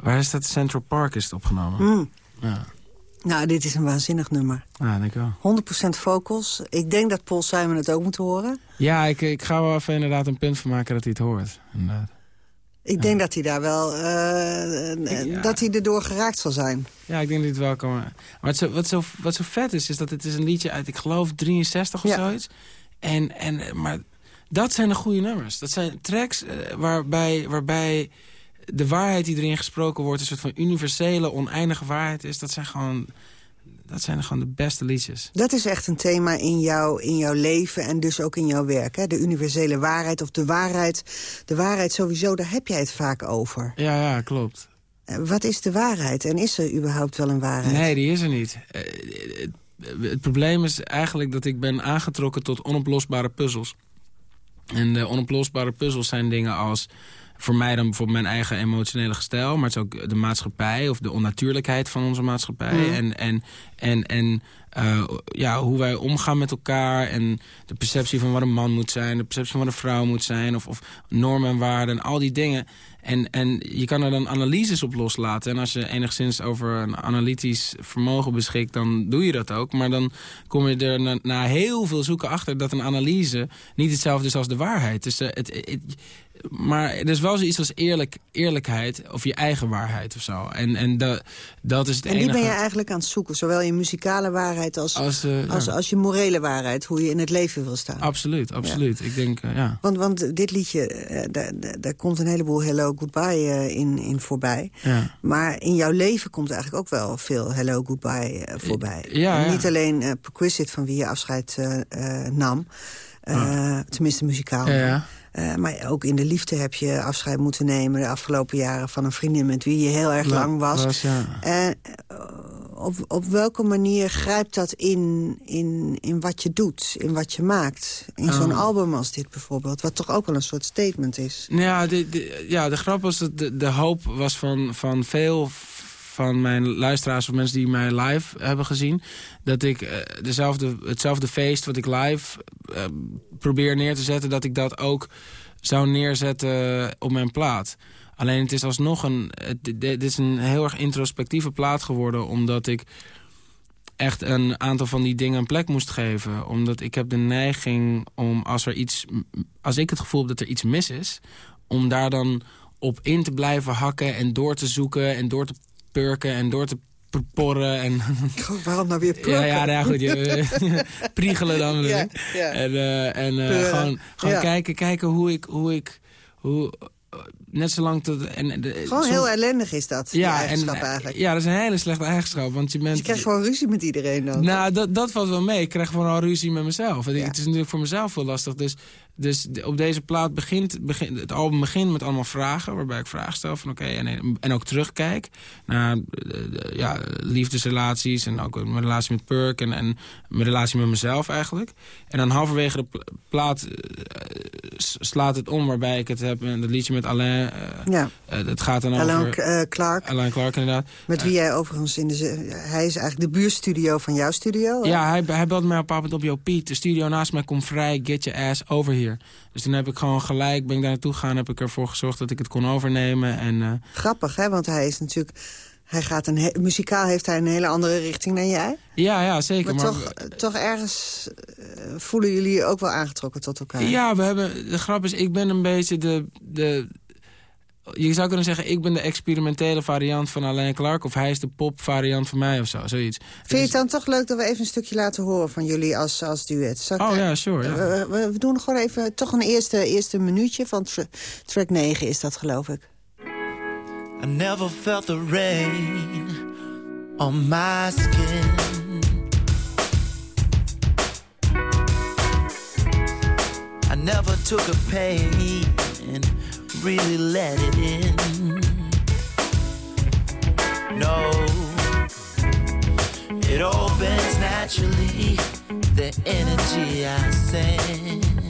waar is dat? Central Park is het opgenomen. Mm. Ja. Nou, dit is een waanzinnig nummer. Ja, denk ik wel. 100% vocals. Ik denk dat Paul Simon het ook moet horen. Ja, ik, ik ga wel even inderdaad een punt van maken dat hij het hoort. Inderdaad. Ik ja. denk dat hij daar wel... Uh, ja. Dat hij erdoor geraakt zal zijn. Ja, ik denk dat hij het wel kan. Maar het zo, wat, zo, wat zo vet is, is dat het is een liedje uit, ik geloof, 63 of ja. zoiets. En, en, maar dat zijn de goede nummers. Dat zijn tracks waarbij... waarbij de waarheid die erin gesproken wordt... een soort van universele, oneindige waarheid is... dat zijn gewoon, dat zijn gewoon de beste liedjes. Dat is echt een thema in, jou, in jouw leven en dus ook in jouw werk. Hè? De universele waarheid of de waarheid. De waarheid sowieso, daar heb jij het vaak over. Ja, ja, klopt. Wat is de waarheid? En is er überhaupt wel een waarheid? Nee, die is er niet. Het, het probleem is eigenlijk dat ik ben aangetrokken tot onoplosbare puzzels. En de onoplosbare puzzels zijn dingen als voor mij dan bijvoorbeeld mijn eigen emotionele gestel... maar het is ook de maatschappij of de onnatuurlijkheid van onze maatschappij. Mm. En, en, en, en uh, ja, hoe wij omgaan met elkaar en de perceptie van wat een man moet zijn... de perceptie van wat een vrouw moet zijn of, of normen en waarden en al die dingen... En, en je kan er dan analyses op loslaten. En als je enigszins over een analytisch vermogen beschikt, dan doe je dat ook. Maar dan kom je er na, na heel veel zoeken achter dat een analyse niet hetzelfde is als de waarheid. Dus uh, het, het, maar er is wel zoiets als eerlijk, eerlijkheid of je eigen waarheid of zo. En, en dat, dat is het En die enige... ben je eigenlijk aan het zoeken. Zowel je muzikale waarheid als, Als, eh, als, ja. als je morele waarheid. Hoe je in het leven wil staan. Absoluut, absoluut. Ik denk, eh, ja. Want, want dit liedje, eh, daar, daar- komt een heleboel Hello Goodbye in, in voorbij. ja. Maar in jouw leven komt eigenlijk ook wel veel Hello Goodbye voorbij. Ja. Niet alleen eh Perquisite, van wie je afscheid nam. Eh, Tenminste muzikaal. Ja, ja. Eh, maar ook in de liefde heb je afscheid moeten nemen... de afgelopen jaren van een vriendin met wie je heel erg La- lang was. was, ja. En eh, op, op welke manier grijpt dat in, in, in wat je doet, in wat je maakt? In zo'n Oh. album als dit bijvoorbeeld, wat toch ook wel een soort statement is. Ja, de, de, ja, de grap was dat de, de hoop was van, van veel van mijn luisteraars of mensen die mij live hebben gezien... dat ik eh, dezelfde, hetzelfde feest wat ik live eh, probeer neer te zetten... dat ik dat ook zou neerzetten op mijn plaat. Alleen het is alsnog een... Het, is een heel erg introspectieve plaat geworden... omdat ik echt een aantal van die dingen een plek moest geven. Omdat ik heb de neiging om als er iets... Als ik het gevoel heb dat er iets mis is... om daar dan op in te blijven hakken en door te zoeken... en door te purken en door te porren en... waarom nou weer purken? Ja, ja, nou ja goed. Je, priegelen dan. Ja, ja. En, eh, en eh, gewoon, gewoon kijken, kijken hoe ik... Hoe ik hoe, eh, net zolang tot... En, de, Gewoon heel ellendig is dat, ja, en, eigenschap eigenlijk. ja, dat is een hele slechte eigenschap. Want je bent... Je krijgt gewoon ruzie met iedereen dan. Nou, dat, dat valt wel mee. Ik krijg vooral ruzie met mezelf. En Het is natuurlijk voor mezelf heel lastig. Dus, dus op deze plaat begint, begint... Het album begint met allemaal vragen. Waarbij ik vragen stel van oké. en, en ook terugkijk naar eh, ja, liefdesrelaties. En ook mijn relatie met Perk. En, en mijn relatie met mezelf eigenlijk. En dan halverwege de pla- plaat eh, slaat het om. Waarbij ik het heb. En dat liedje met Alain. eh, Ja. eh, het gaat dan Alain over... eh, Clark, Alain Clark inderdaad. met wie jij overigens in de... Hij is eigenlijk de buurstudio van jouw studio. hè? Ja, hij, hij belde mij op een moment op... Yo, Piet, de studio naast mij komt vrij, get your ass over hier. Dus toen heb ik gewoon gelijk, ben ik daar naartoe gegaan... heb ik ervoor gezorgd dat ik het kon overnemen. En, eh, Grappig, hè? Want hij is natuurlijk... Hij gaat een he- muzikaal heeft hij een hele andere richting dan jij. ja, ja, zeker. Maar, Maar, toch, toch ergens eh, voelen jullie je ook wel aangetrokken tot elkaar. Ja, we hebben, de grap is, ik ben een beetje de, de... Je zou kunnen zeggen, ik ben de experimentele variant van Alain Clark... of hij is de pop variant van mij of zo, zoiets. Vind je het dan toch leuk dat we even een stukje laten horen van jullie als, als duet? Zal ik- Oh ja, sure. Ja. We, we- we doen gewoon even toch een eerste, eerste minuutje van tra- track 9 is dat geloof ik. I never felt the rain on my skin. I never took a pain really let it in. No, it bends naturally, the energy I send.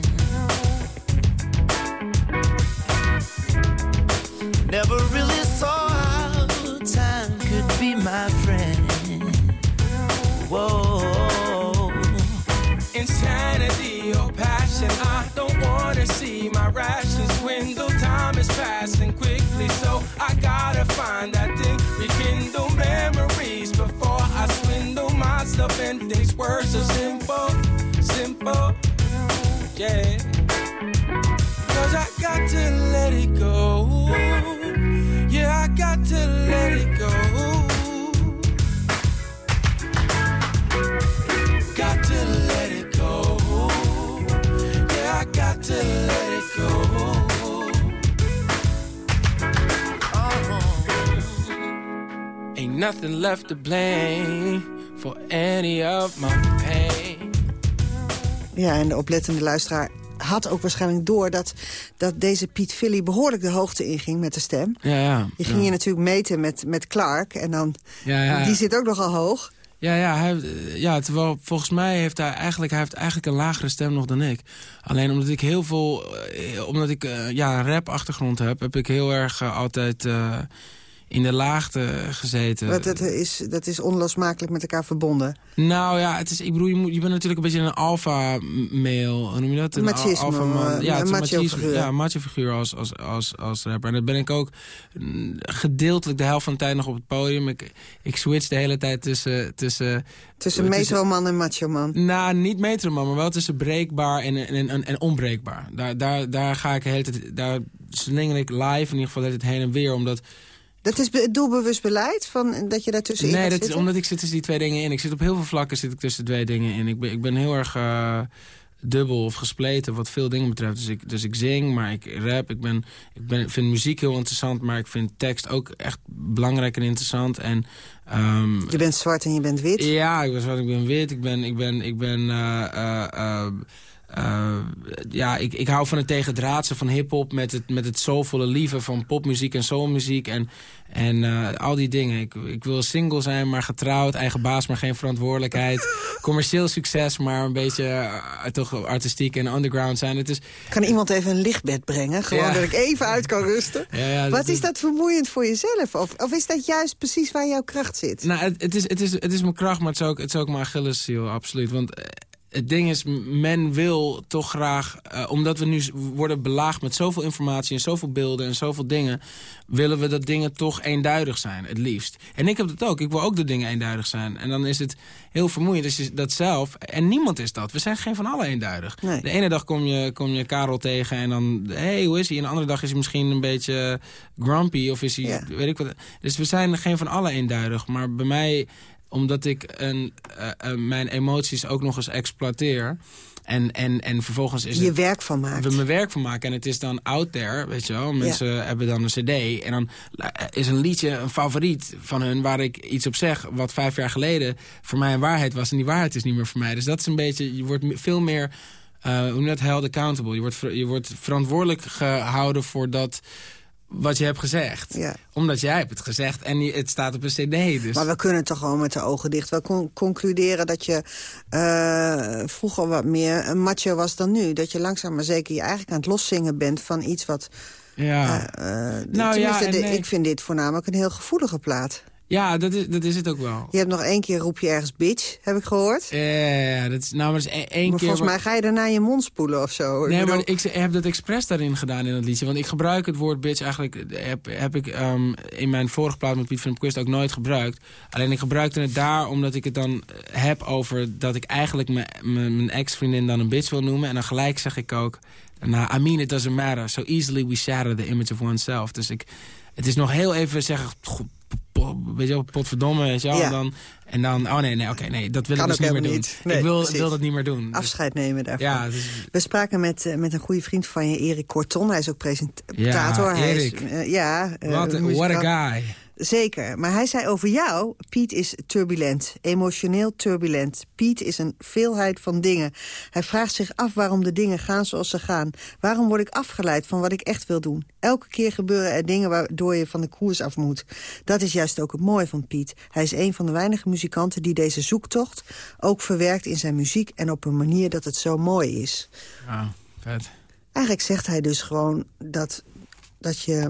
Yeah. Cause I got to let it go. Yeah, I got to let it go. Got to let it go. Yeah, I got to let it go. Ain't nothing left to blame for any of my. Ja, en de oplettende luisteraar had ook waarschijnlijk door... dat, dat deze Piet Philly behoorlijk de hoogte inging met de stem. Ja, ja. Je ging ja. je natuurlijk meten met, met Clark. En dan, Ja, ja. die zit ook nogal hoog. Ja, ja, hij, heeft- ja terwijl volgens mij heeft hij eigenlijk, hij heeft eigenlijk een lagere stem nog dan ik. Alleen omdat ik heel veel, eh, omdat ik eh, ja, een rap achtergrond heb, heb ik heel erg eh, altijd, eh, in de laagte gezeten. Dat, dat, is, dat is onlosmakelijk met elkaar verbonden. Nou ja, het is, ik bedoel, je, moet, je bent natuurlijk een beetje een alfa-mail. Hoe noem je dat? Een machismo. alpha man. Ja, een macho-figuur. Ja, macho-figuur als, als, als, als rapper. En dat ben ik ook mm, gedeeltelijk de helft van de tijd nog op het podium. Ik, ik switch de hele tijd tussen... Tussen, tussen metroman en macho-man? Nou, niet metroman, maar wel tussen breekbaar en, en, en, en onbreekbaar. Daar, daar, daar ga ik de hele tijd... Daar slinger ik live in ieder geval tijd heen en weer, omdat... Dat is het doelbewust beleid, van, dat je daartussen nee, in dat is omdat ik zit tussen die twee dingen in. Ik zit op heel veel vlakken zit ik tussen twee dingen in. Ik ben, ik ben heel erg uh, dubbel of gespleten wat veel dingen betreft. Dus ik, dus ik zing, maar ik rap. Ik, ben, ik ben, vind muziek heel interessant, maar ik vind tekst ook echt belangrijk en interessant. En, um, je bent zwart en je bent wit? Ja, ik ben zwart, ik ben wit. Ik ben... Ik ben, ik ben uh, uh, uh, ja, ik, ik hou van het tegendraadse van hiphop met het, met het soulvolle lieve van popmuziek en soulmuziek en, en uh, al die dingen. Ik, ik wil single zijn, maar getrouwd, eigen baas, maar geen verantwoordelijkheid. Commercieel succes, maar een beetje uh, toch artistiek en underground zijn. Het is, kan iemand even een lichtbed brengen? Gewoon ja. dat ik even uit kan rusten? Ja, ja, Wat is dat vermoeiend voor jezelf? Of, of is dat juist precies waar jouw kracht zit? Nou, het, het, is, het, is, het is mijn kracht, maar het is ook, het is ook mijn Achilleshiel, absoluut. Want het ding is, men wil toch graag... Uh, omdat we nu worden belaagd met zoveel informatie... en zoveel beelden en zoveel dingen... willen we dat dingen toch eenduidig zijn, het liefst. En ik heb dat ook. Ik wil ook dat dingen eenduidig zijn. En dan is het heel vermoeiend als je dat zelf... En niemand is dat. We zijn geen van allen eenduidig. Nee. De ene dag kom je, kom je Karel tegen en dan... Hé, hey, hoe is hij? En de andere dag is hij misschien een beetje grumpy. Of is hij... Ja. Weet ik wat. Dus we zijn geen van allen eenduidig. Maar bij mij omdat ik een, uh, uh, mijn emoties ook nog eens exploiteer. En, en, en vervolgens is je het... werk van maakt. We mijn werk van maken. En het is dan out there, weet je wel. Mensen ja. hebben dan een cd. En dan is een liedje een favoriet van hun... waar ik iets op zeg wat vijf jaar geleden voor mij een waarheid was. En die waarheid is niet meer voor mij. Dus dat is een beetje... Je wordt veel meer... Uh, hoe net held accountable. Je wordt, je wordt verantwoordelijk gehouden voor dat wat je hebt gezegd. Ja. Omdat jij hebt het gezegd en het staat op een cd. Dus. Maar we kunnen toch gewoon met de ogen dicht wel con concluderen... dat je uh, vroeger wat meer een macho was dan nu. Dat je langzaam maar zeker je eigenlijk aan het loszingen bent van iets wat... Ja. Uh, uh, nou, ja, de, nee. Ik vind dit voornamelijk een heel gevoelige plaat. Ja, dat is, dat is het ook wel. Je hebt nog één keer roep je ergens bitch, heb ik gehoord. Ja, dat is, nou, maar dat is één keer... Maar volgens mij ga je daarna je mond spoelen of zo. Nee, maar ik heb dat expres daarin gedaan in het liedje. Want ik gebruik het woord bitch eigenlijk... heb, heb ik um, in mijn vorige plaat met Piet van Quist ook nooit gebruikt. Alleen ik gebruikte het daar omdat ik het dan heb over... dat ik eigenlijk mijn ex-vriendin dan een bitch wil noemen. En dan gelijk zeg ik ook... Nou, I mean it doesn't matter. So easily we shatter the image of oneself. Dus ik... Het is nog heel even zeggen weet je wel, potverdomme, weet je wel. Ja. En, dan, en dan, oh nee, nee, oké, nee, dat wil Kan ik dus niet meer doen. niet. Nee, ik wil, wil dat niet meer doen. Afscheid nemen daarvan. Ja, dus, We spraken met, uh, met een goede vriend van je, Erik Korton. Hij is ook presentator. Ja, Hij. Is, uh, ja, uh, what, what a guy. Zeker, maar hij zei over jou... Piet is turbulent, emotioneel turbulent. Piet is een veelheid van dingen. Hij vraagt zich af waarom de dingen gaan zoals ze gaan. Waarom word ik afgeleid van wat ik echt wil doen? Elke keer gebeuren er dingen waardoor je van de koers af moet. Dat is juist ook het mooie van Piet. Hij is een van de weinige muzikanten die deze zoektocht... ook verwerkt in zijn muziek en op een manier dat het zo mooi is. Ah, vet. Eigenlijk zegt hij dus gewoon dat, dat je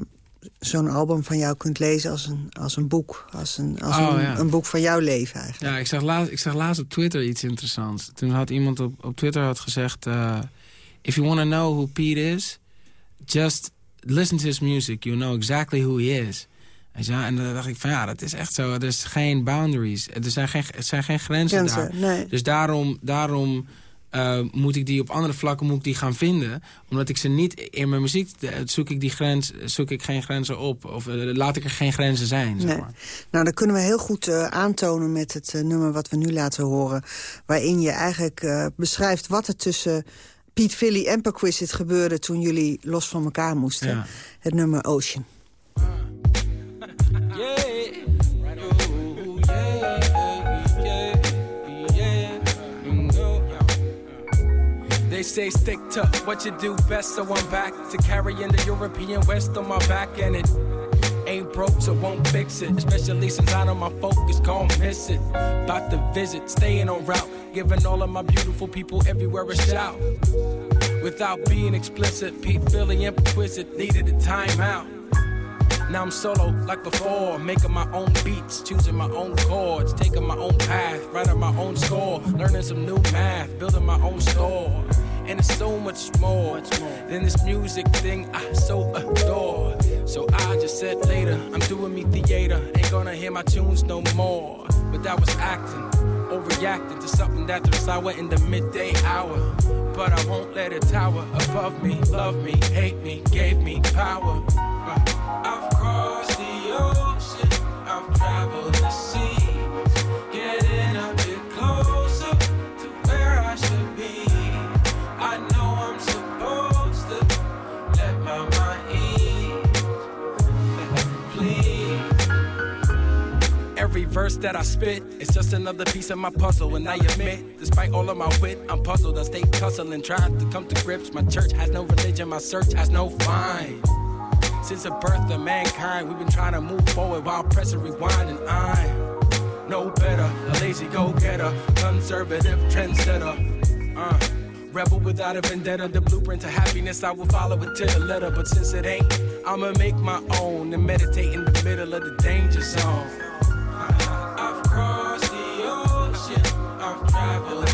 zo'n album van jou kunt lezen als een, als een boek. Als, een, als Oh, een, ja. een boek van jouw leven eigenlijk. Ja, ik zag, laatst, ik zag laatst op Twitter iets interessants. Toen had iemand op, op Twitter had gezegd... Uh, If you want to know who Pete is... Just listen to his music. You know exactly who he is. En dan dacht ik van ja, dat is echt zo. Er is geen boundaries. Er zijn geen, er zijn geen grenzen, Grenzen, daar. nee. Dus daarom... daarom uh, moet ik die op andere vlakken moet ik die gaan vinden. Omdat ik ze niet in mijn muziek zoek ik die grens, zoek ik geen grenzen op. Of uh, laat ik er geen grenzen zijn. Zeg nee. maar. Nou, dat kunnen we heel goed uh, aantonen met het nummer wat we nu laten horen. Waarin je eigenlijk beschrijft wat er tussen Piet Philly en Perquisite gebeurde toen jullie los van elkaar moesten. Ja. Het nummer Ocean. They say stick to what you do best, so I'm back to carrying the European West on my back, and it ain't broke, so won't fix it. Especially since I know my focus, gon' miss it. About to visit, staying on route, giving all of my beautiful people everywhere a shout. Without being explicit, Pete Philly Perquisite needed a timeout. Now I'm solo like before, making my own beats, choosing my own chords, taking my own path, writing my own score, learning some new math, building my own store. And it's so much more than this music thing I so adore. So I just said later, I'm doing me theater, ain't gonna hear my tunes no more. But that was acting, overreacting to something that threw sour in the midday hour. But I won't let it tower above me, love me, hate me, gave me power. Uh, I've verse that I spit is just another piece of my puzzle, and I admit, despite all of my wit, I'm puzzled. I stay tussling, trying to come to grips. My church has no religion, my search has no fine. Since the birth of mankind, we've been trying to move forward while pressing rewind, and I'm no better. A lazy go-getter, conservative trendsetter. Uh, rebel without a vendetta. The blueprint to happiness, I will follow it to the letter. But since it ain't, I'ma make my own and meditate in the middle of the danger zone. I've crossed the ocean, I've traveled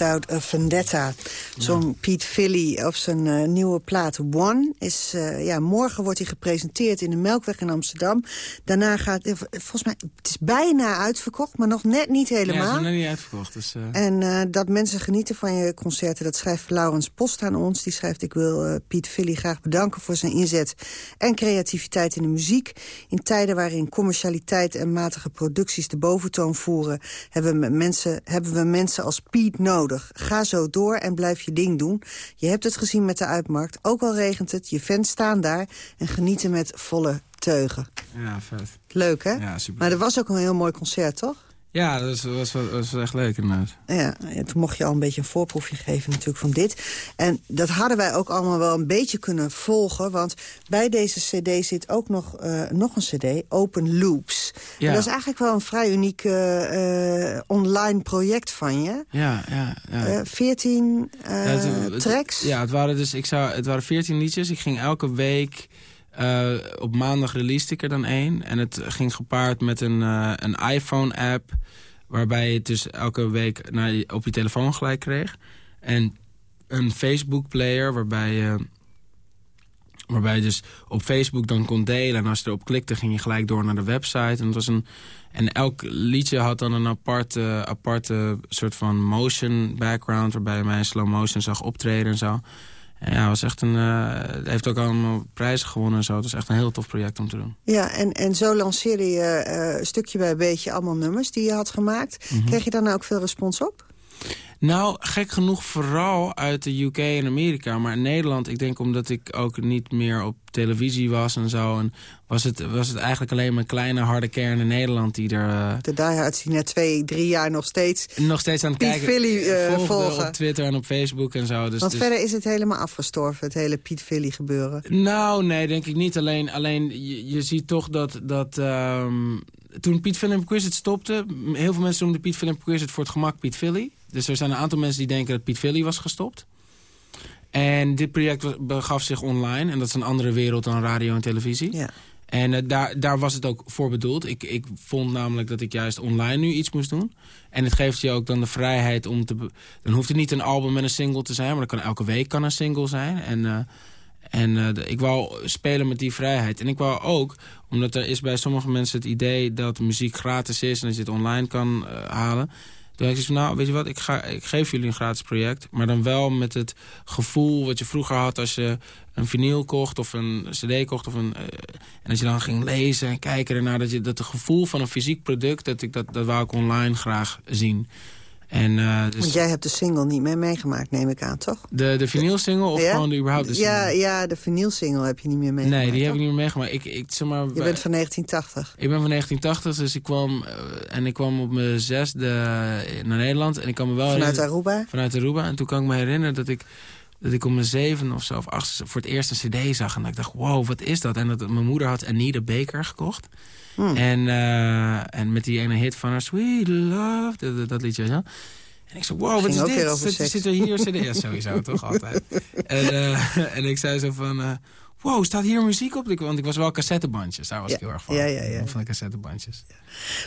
Without a Vendetta. Zo'n Pete Philly op zijn eh, nieuwe plaat One. Is, eh, ja, morgen wordt hij gepresenteerd in de Melkweg in Amsterdam. Daarna gaat, eh, volgens mij, het is bijna uitverkocht, maar nog net niet Ja, helemaal. ze zijn nog niet uitverkocht. Dus, En dat mensen genieten van je concerten, dat schrijft Laurens Post aan ons. Die schrijft, ik wil Piet Philly graag bedanken voor zijn inzet en creativiteit in de muziek. In tijden waarin commercialiteit en matige producties de boventoon voeren... hebben we mensen, hebben we mensen als Piet nodig. Ga zo door en blijf je ding doen. Je hebt het gezien met de uitmarkt. Ook al regent het, je fans staan daar en genieten met volle teugen. ja, vet. Leuk, hè? Ja, super. Maar dat was ook een heel mooi concert, toch? Ja, dat was, was, was, was echt leuk inderdaad. Ja, ja, toen mocht je al een beetje een voorproefje geven natuurlijk van dit. En dat hadden wij ook allemaal wel een beetje kunnen volgen. Want bij deze cd zit ook nog, eh, nog een cd, Open Loops. Ja. En dat is eigenlijk wel een vrij uniek eh, eh, online project van je. Ja, ja, ja. Eh 14 eh, Ja, het- het- tracks. Ja, het waren dus ik zou, het waren 14 liedjes. Ik ging elke week eh, op maandag release ik er dan één. En het ging gepaard met een, eh, een iPhone-app... waarbij je het dus elke week naar op je telefoon gelijk kreeg. En een Facebook-player waarbij. Waarbij je dus op Facebook dan kon delen. En als je erop klikte, ging je gelijk door naar de website. En, het was een, en elk liedje had dan een aparte, aparte soort van motion background... waarbij je mij in slow motion zag optreden en zo. En ja, het was echt een... het heeft ook allemaal prijzen gewonnen en zo. Het was echt een heel tof project om te doen. Ja, en, en zo lanceerde je eh, stukje bij beetje allemaal nummers die je had gemaakt. Mhm. Kreeg je daar nou ook veel respons op? Nou, gek genoeg vooral uit de UK en Amerika. Maar in Nederland, ik denk omdat ik ook niet meer op televisie was en zo... En was, het, was het eigenlijk alleen een kleine harde kern in Nederland die er... eh, De diehards die na twee, drie jaar nog steeds... nog steeds aan het Piet kijken Philly, eh, volgden volgen. op Twitter en op Facebook en zo. Dus, Want dus- verder is het helemaal afgestorven, het hele Piet Philly gebeuren. Nou, nee, denk ik niet. Alleen, alleen je, je ziet toch dat... dat ehm, toen Piet Philip Quiz het stopte... heel veel mensen noemden Piet Philip Quiz het voor het gemak Piet Philly. Dus er zijn een aantal mensen die denken dat Piet Philly was gestopt. En dit project begaf zich online. En dat is een andere wereld dan radio en televisie. Ja. En eh, daar, daar was het ook voor bedoeld. Ik, ik vond namelijk dat ik juist online nu iets moest doen. En het geeft je ook dan de vrijheid om te... Dan hoeft het niet een album met een single te zijn... maar kan elke week kan een single zijn. En, uh, en uh, ik wou spelen met die vrijheid. En ik wou ook, omdat er is bij sommige mensen het idee... dat muziek gratis is en dat je het online kan halen... Toen ik van, nou, weet je wat, ik, ga, ik geef jullie een gratis project. Maar dan wel met het gevoel wat je vroeger had als je een vinyl kocht of een cd kocht. Of een, uh, en als je dan ging lezen en kijken ernaar, dat, je, dat het gevoel van een fysiek product, dat, ik, dat, dat wou ik online graag zien. En, uh, dus Want jij hebt de single niet meer meegemaakt, neem ik aan, toch? De, de vinyl-single of ja? gewoon de, überhaupt de single? Ja, ja de vinyl-single heb je niet meer meegemaakt. Nee, die heb ik niet meer meegemaakt. Ik, ik, zeg maar, Je bent van 1980. Ik ben van 1980, dus ik kwam, uh, en ik kwam op mijn zesde naar Nederland. En ik kan me wel Vanuit Aruba? Vanuit Aruba. En toen kan ik me herinneren dat ik dat ik om mijn zeven of zo, of acht, voor het eerst een cd zag. En dat ik dacht, wow, wat is dat? En dat mijn moeder had Anita Baker gekocht. Hmm. En, uh, en met die ene hit van haar, Sweet Love, dat, dat liedje, ja. En ik zei, wow, wat is dit? Zit, zit, er hier cd? Ja, sowieso, toch altijd. En, uh, en ik zei zo van... Wow, staat hier muziek op? Want ik was wel cassettebandjes, daar was ja. ik heel erg van. Ja, ja, ja. Van de cassettebandjes. Ja.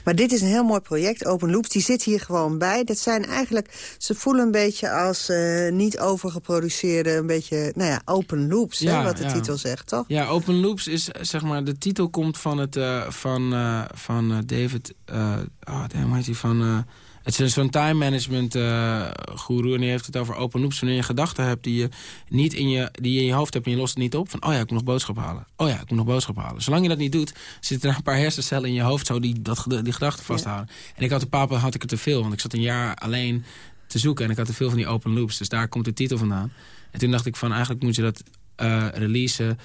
Maar dit is een heel mooi project, Open Loops. Die zit hier gewoon bij. Dat zijn eigenlijk, ze voelen een beetje als uh, niet overgeproduceerde... een beetje, nou ja, Open Loops, ja, hè, wat de titel zegt, toch? Ja, Open Loops is, zeg maar, de titel komt van, het, uh, van, uh, van David... oh, damn, heet die, van... Het is zo'n time management uh, guru en die heeft het over open loops. Wanneer je gedachten hebt die je niet in je, die je, in je hoofd hebt en je lost het niet op. Van, oh ja, ik moet nog boodschap halen. Oh ja, ik moet nog boodschap halen. Zolang je dat niet doet, zitten er een paar hersencellen in je hoofd... zo die dat, die gedachten vasthouden. Ja. En ik had de papa had ik er te veel, want ik zat een jaar alleen te zoeken... en ik had te veel van die open loops, dus daar komt de titel vandaan. En toen dacht ik van, eigenlijk moet je dat uh, releasen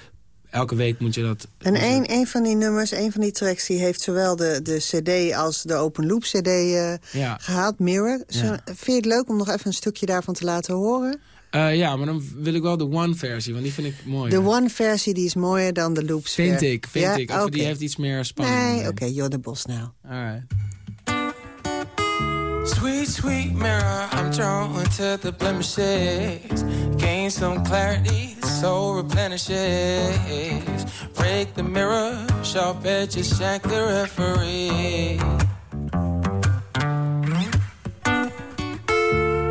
elke week moet je dat... En een, een van die nummers, een van die tracks... die heeft zowel de, de cd als de open loop cd uh, ja. gehaald, Mirror. Zo, ja. Vind je het leuk om nog even een stukje daarvan te laten horen? Uh, ja, maar dan wil ik wel de one-versie, want die vind ik mooi. De one-versie die is mooier dan de loops Vind ik, vind ja? ik. Of okay. die heeft iets meer spanning. Nee, oké, okay, you're the boss now. All right. Sweet, sweet mirror, I'm drawn to the blemishes. Gain some clarity, soul replenishes. Break the mirror, sharp edges, shank the referee.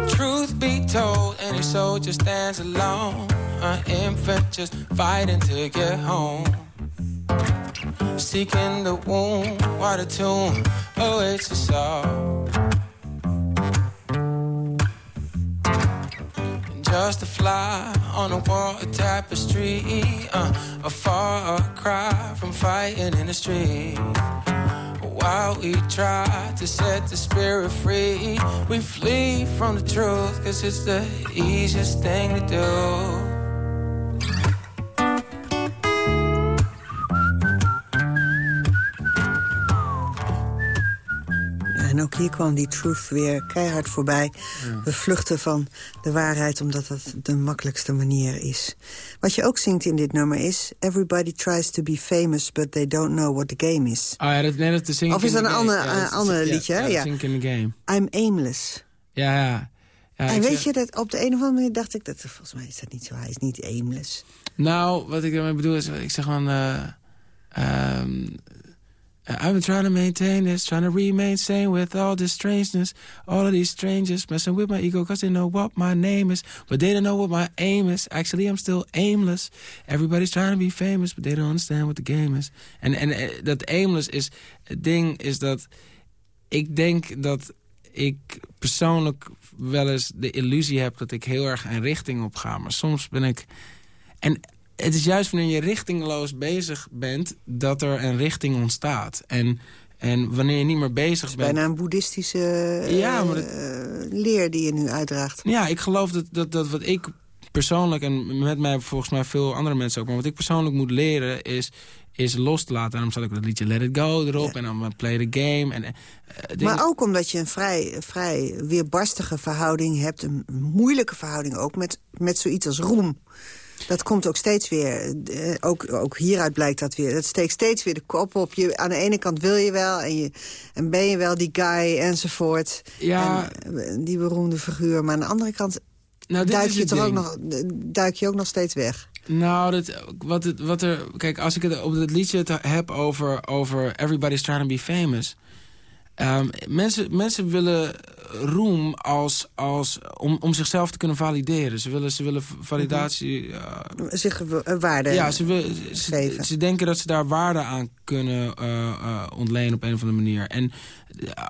Truth be told, any soldier stands alone. An infant just fighting to get home. Seeking the womb, while the tomb awaits us all. Just a fly on a wall, a tapestry, uh, a far cry from fighting in the street. While we try to set the spirit free, we flee from the truth, cause it's the easiest thing to do. En ook hier kwam die truth weer keihard voorbij. Ja. We vluchten van de waarheid omdat dat de makkelijkste manier is. Wat je ook zingt in dit nummer is... Everybody tries to be famous, but they don't know what the game is. Oh ja, dat, nee, dat is Of is dat een ander, ja, liedje? Ja, ja. in the game. I'm aimless. Ja, ja. ja en weet zeg... je, dat op de een of andere manier dacht ik... dat volgens mij is dat niet zo, hij is niet aimless. Nou, wat ik daarmee bedoel is... ik zeg van... Uh, um, I've been trying to maintain this, trying to remain sane with all this strangeness. All of these strangers messing with my ego because they know what my name is. But they don't know what my aim is. Actually, I'm still aimless. Everybody's trying to be famous, but they don't understand what the game is. En, en dat aimless is... Het ding is dat... Ik denk dat ik persoonlijk wel eens de illusie heb... dat ik heel erg een richting op ga. Maar soms ben ik... En het is juist wanneer je richtingloos bezig bent... dat er een richting ontstaat. En, en wanneer je niet meer bezig bent... bijna een boeddhistische ja, maar dat, uh, leer die je nu uitdraagt. Ja, ik geloof dat, dat, dat wat ik persoonlijk... en met mij volgens mij veel andere mensen ook... maar wat ik persoonlijk moet leren is, is los te laten. En dan zat ik dat liedje Let It Go erop... Ja. en dan Play the Game. En, uh, maar ook omdat je een vrij, vrij weerbarstige verhouding hebt... een moeilijke verhouding ook met, met zoiets als roem... Dat komt ook steeds weer, ook, ook hieruit blijkt dat weer. Dat steekt steeds weer de kop op. Je, aan de ene kant wil je wel en, je, en ben je wel die guy enzovoort. Ja. En die beroemde figuur. Maar aan de andere kant Nou, duik, je toch ook nog, duik je ook nog steeds weg. Nou, dat, wat, het, wat er... Kijk, als ik het op het liedje het heb over, over Everybody's Trying to be Famous... Ehm, mensen, mensen willen roem als, als, om, om zichzelf te kunnen valideren. Ze willen, ze willen validatie... eh, Zich een waarde ja, ze, wil- ze, denken dat ze daar waarde aan kunnen eh, eh, ontlenen op een of andere manier. En eh,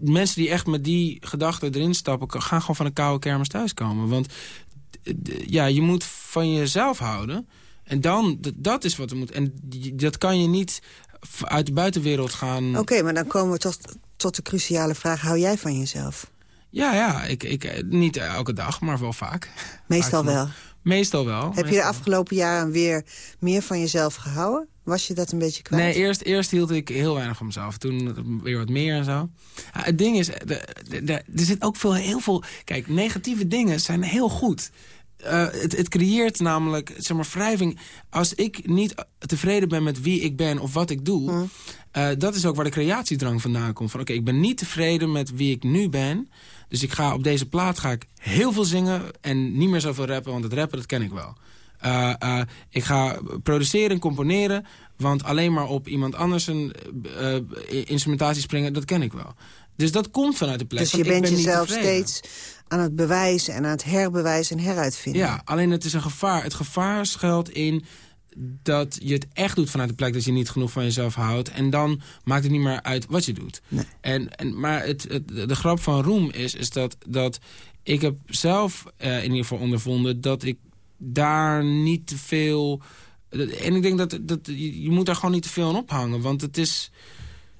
mensen die echt met die gedachten erin stappen... gaan gewoon van een koude kermis thuiskomen. Want eh, ja, je moet van jezelf houden. En dan, dat is wat er moet. En dat kan je niet uit de buitenwereld gaan... Oké, maar dan komen we tot, tot de cruciale vraag. Hou jij van jezelf? Ja, ja, ik, ik, eh, niet elke dag, maar wel vaak. Meestal wel. Meestal wel. Heb je de afgelopen jaren weer meer van jezelf gehouden? Was je dat een beetje kwijt? Nee, eerst, eerst hield ik heel weinig van mezelf. Toen weer wat meer en zo. Ja, het ding is, de, de- de- er zit ook veel, heel veel... Kijk, negatieve dingen zijn heel goed. Eh, het, het creëert namelijk, zeg maar, wrijving. Als ik niet tevreden ben met wie ik ben of wat ik doe... Hm. eh, dat is ook waar de creatiedrang vandaan komt. Van oké, ik ben niet tevreden met wie ik nu ben... Dus ik ga op deze plaat ga ik heel veel zingen en niet meer zoveel rappen, want het rappen dat ken ik wel. Eh, ik ga produceren en componeren, want alleen maar op iemand anders een instrumentatie springen, dat ken ik wel. Dus dat komt vanuit de plek. Dus je ik bent ben jezelf steeds aan het bewijzen en aan het herbewijzen en heruitvinden. Ja, alleen het is een gevaar. Het gevaar schuilt in dat je het echt doet vanuit de plek dat je niet genoeg van jezelf houdt. En dan maakt het niet meer uit wat je doet. En, en, maar het, het, de grap van Roem is, is dat, dat ik heb zelf eh, in ieder geval ondervonden... dat ik daar niet te veel... En ik denk dat, dat je, je moet daar gewoon niet te veel aan ophangen. Want het is,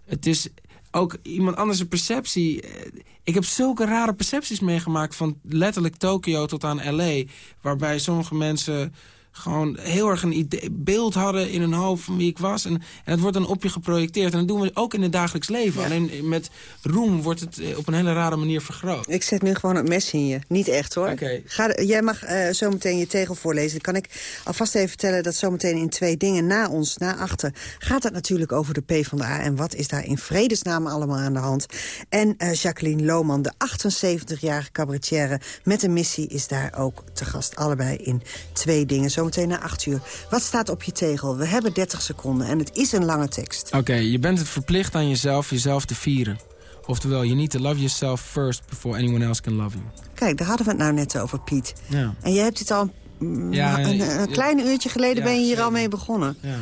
het is ook iemand anders een perceptie. Eh, Ik heb zulke rare percepties meegemaakt... van letterlijk Tokio tot aan L.A. Waarbij sommige mensen gewoon heel erg een idee, beeld hadden in hun hoofd van wie ik was. En, en het wordt dan op je geprojecteerd. En dat doen we ook in het dagelijks leven. Alleen met roem wordt het eh, op een hele rare manier vergroot. Ik zet nu gewoon het mes in je. Niet echt hoor. Ga, jij mag eh, zometeen je tegel voorlezen. Dan kan ik alvast even vertellen dat zometeen in twee dingen na ons, na achter... gaat het natuurlijk over de PvdA en wat is daar in vredesnaam allemaal aan de hand. En eh, Jacqueline Lohman, de 78-jarige cabaretière met een missie... is daar ook te gast, allebei in twee dingen. Zometeen na acht uur. Wat staat op je tegel? We hebben 30 seconden en het is een lange tekst. Oké, je bent het verplicht aan jezelf jezelf te vieren. Oftewel, you need to love yourself first before anyone else can love you. Kijk, daar hadden we het nou net over, Piet. Ja. En jij hebt dit al mm, Ja, een, een klein uurtje geleden ben je hier al mee begonnen. Ja.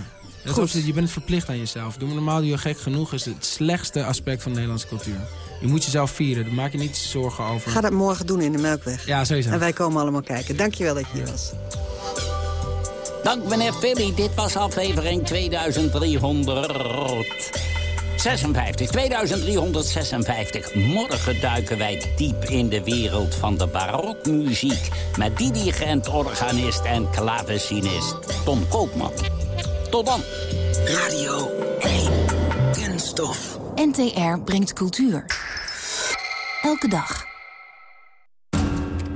Goed. je bent verplicht aan jezelf. Doe maar normaal, doe je gek genoeg. is het slechtste aspect van de Nederlandse cultuur. Je moet jezelf vieren. Daar maak je niet zorgen over. Ga dat morgen doen in de Melkweg. Ja, sowieso. En wij komen allemaal kijken. Dankjewel dat je hier was. Dank meneer Philly. Dit was aflevering 2356. 2356. Morgen duiken wij diep in de wereld van de barokmuziek... met dirigent, organist en klavecinist Tom Koopman. Tot dan. Radio 1. Kunststof. NTR brengt cultuur. Elke dag.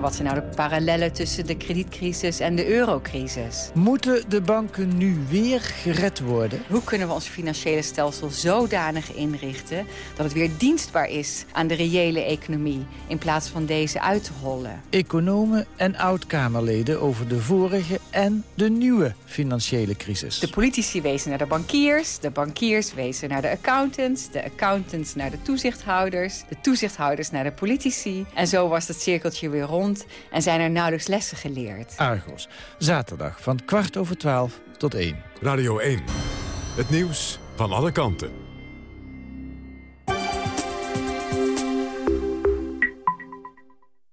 Wat zijn nou de parallellen tussen de kredietcrisis en de eurocrisis? Moeten de banken nu weer gered worden? Hoe kunnen we ons financiële stelsel zodanig inrichten... dat het weer dienstbaar is aan de reële economie... in plaats van deze uit te hollen? Economen en oud-Kamerleden over de vorige en de nieuwe financiële crisis. De politici wezen naar de bankiers, de bankiers wezen naar de accountants... de accountants naar de toezichthouders, de toezichthouders naar de politici... en zo was het cirkeltje weer rond en zijn er nauwelijks lessen geleerd. Argos, zaterdag van kwart over twaalf tot één. Radio 1. Het nieuws van alle kanten.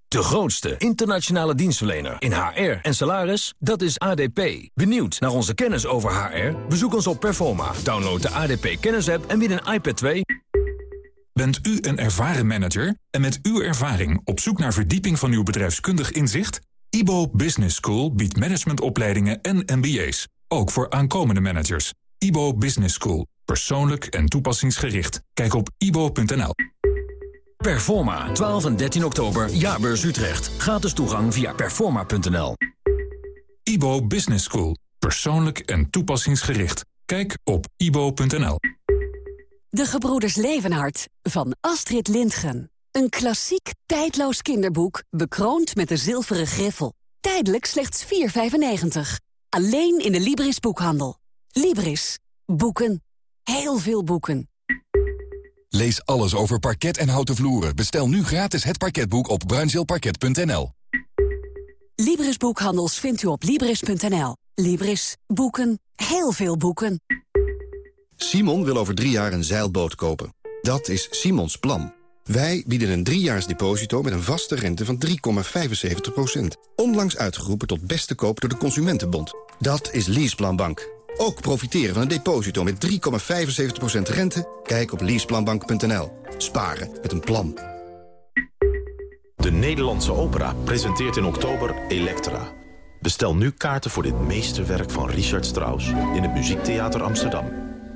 De grootste internationale dienstverlener in HR en salaris, dat is ADP. Benieuwd naar onze kennis over HR? Bezoek ons op Performa. Download de ADP kennisapp en win een iPad 2. Bent u een ervaren manager en met uw ervaring op zoek naar verdieping van uw bedrijfskundig inzicht? IBO Business School biedt managementopleidingen en MBA's, ook voor aankomende managers. IBO Business School, persoonlijk en toepassingsgericht. Kijk op ibo.nl. Performa, 12 en 13 oktober, Jaarbeurs Utrecht. Gratis toegang via performa.nl. IBO Business School, persoonlijk en toepassingsgericht. Kijk op ibo.nl. De Gebroeders Levenhart van Astrid Lindgren. Een klassiek, tijdloos kinderboek, bekroond met de zilveren griffel. Tijdelijk slechts 4,95. Alleen in de Libris boekhandel. Libris. Boeken. Heel veel boeken. Lees alles over parket en houten vloeren. Bestel nu gratis het parketboek op bruinzeelparket.nl. Libris Boekhandels vindt u op Libris.nl. Libris. Boeken. Heel veel boeken. Simon wil over drie jaar een zeilboot kopen. Dat is Simons plan. Wij bieden een driejaars deposito met een vaste rente van 3,75%. Onlangs uitgeroepen tot beste koop door de Consumentenbond. Dat is Leaseplanbank. Ook profiteren van een deposito met 3,75% rente? Kijk op leaseplanbank.nl. Sparen met een plan. De Nederlandse Opera presenteert in oktober Elektra. Bestel nu kaarten voor dit meesterwerk van Richard Strauss... in het Muziektheater Amsterdam.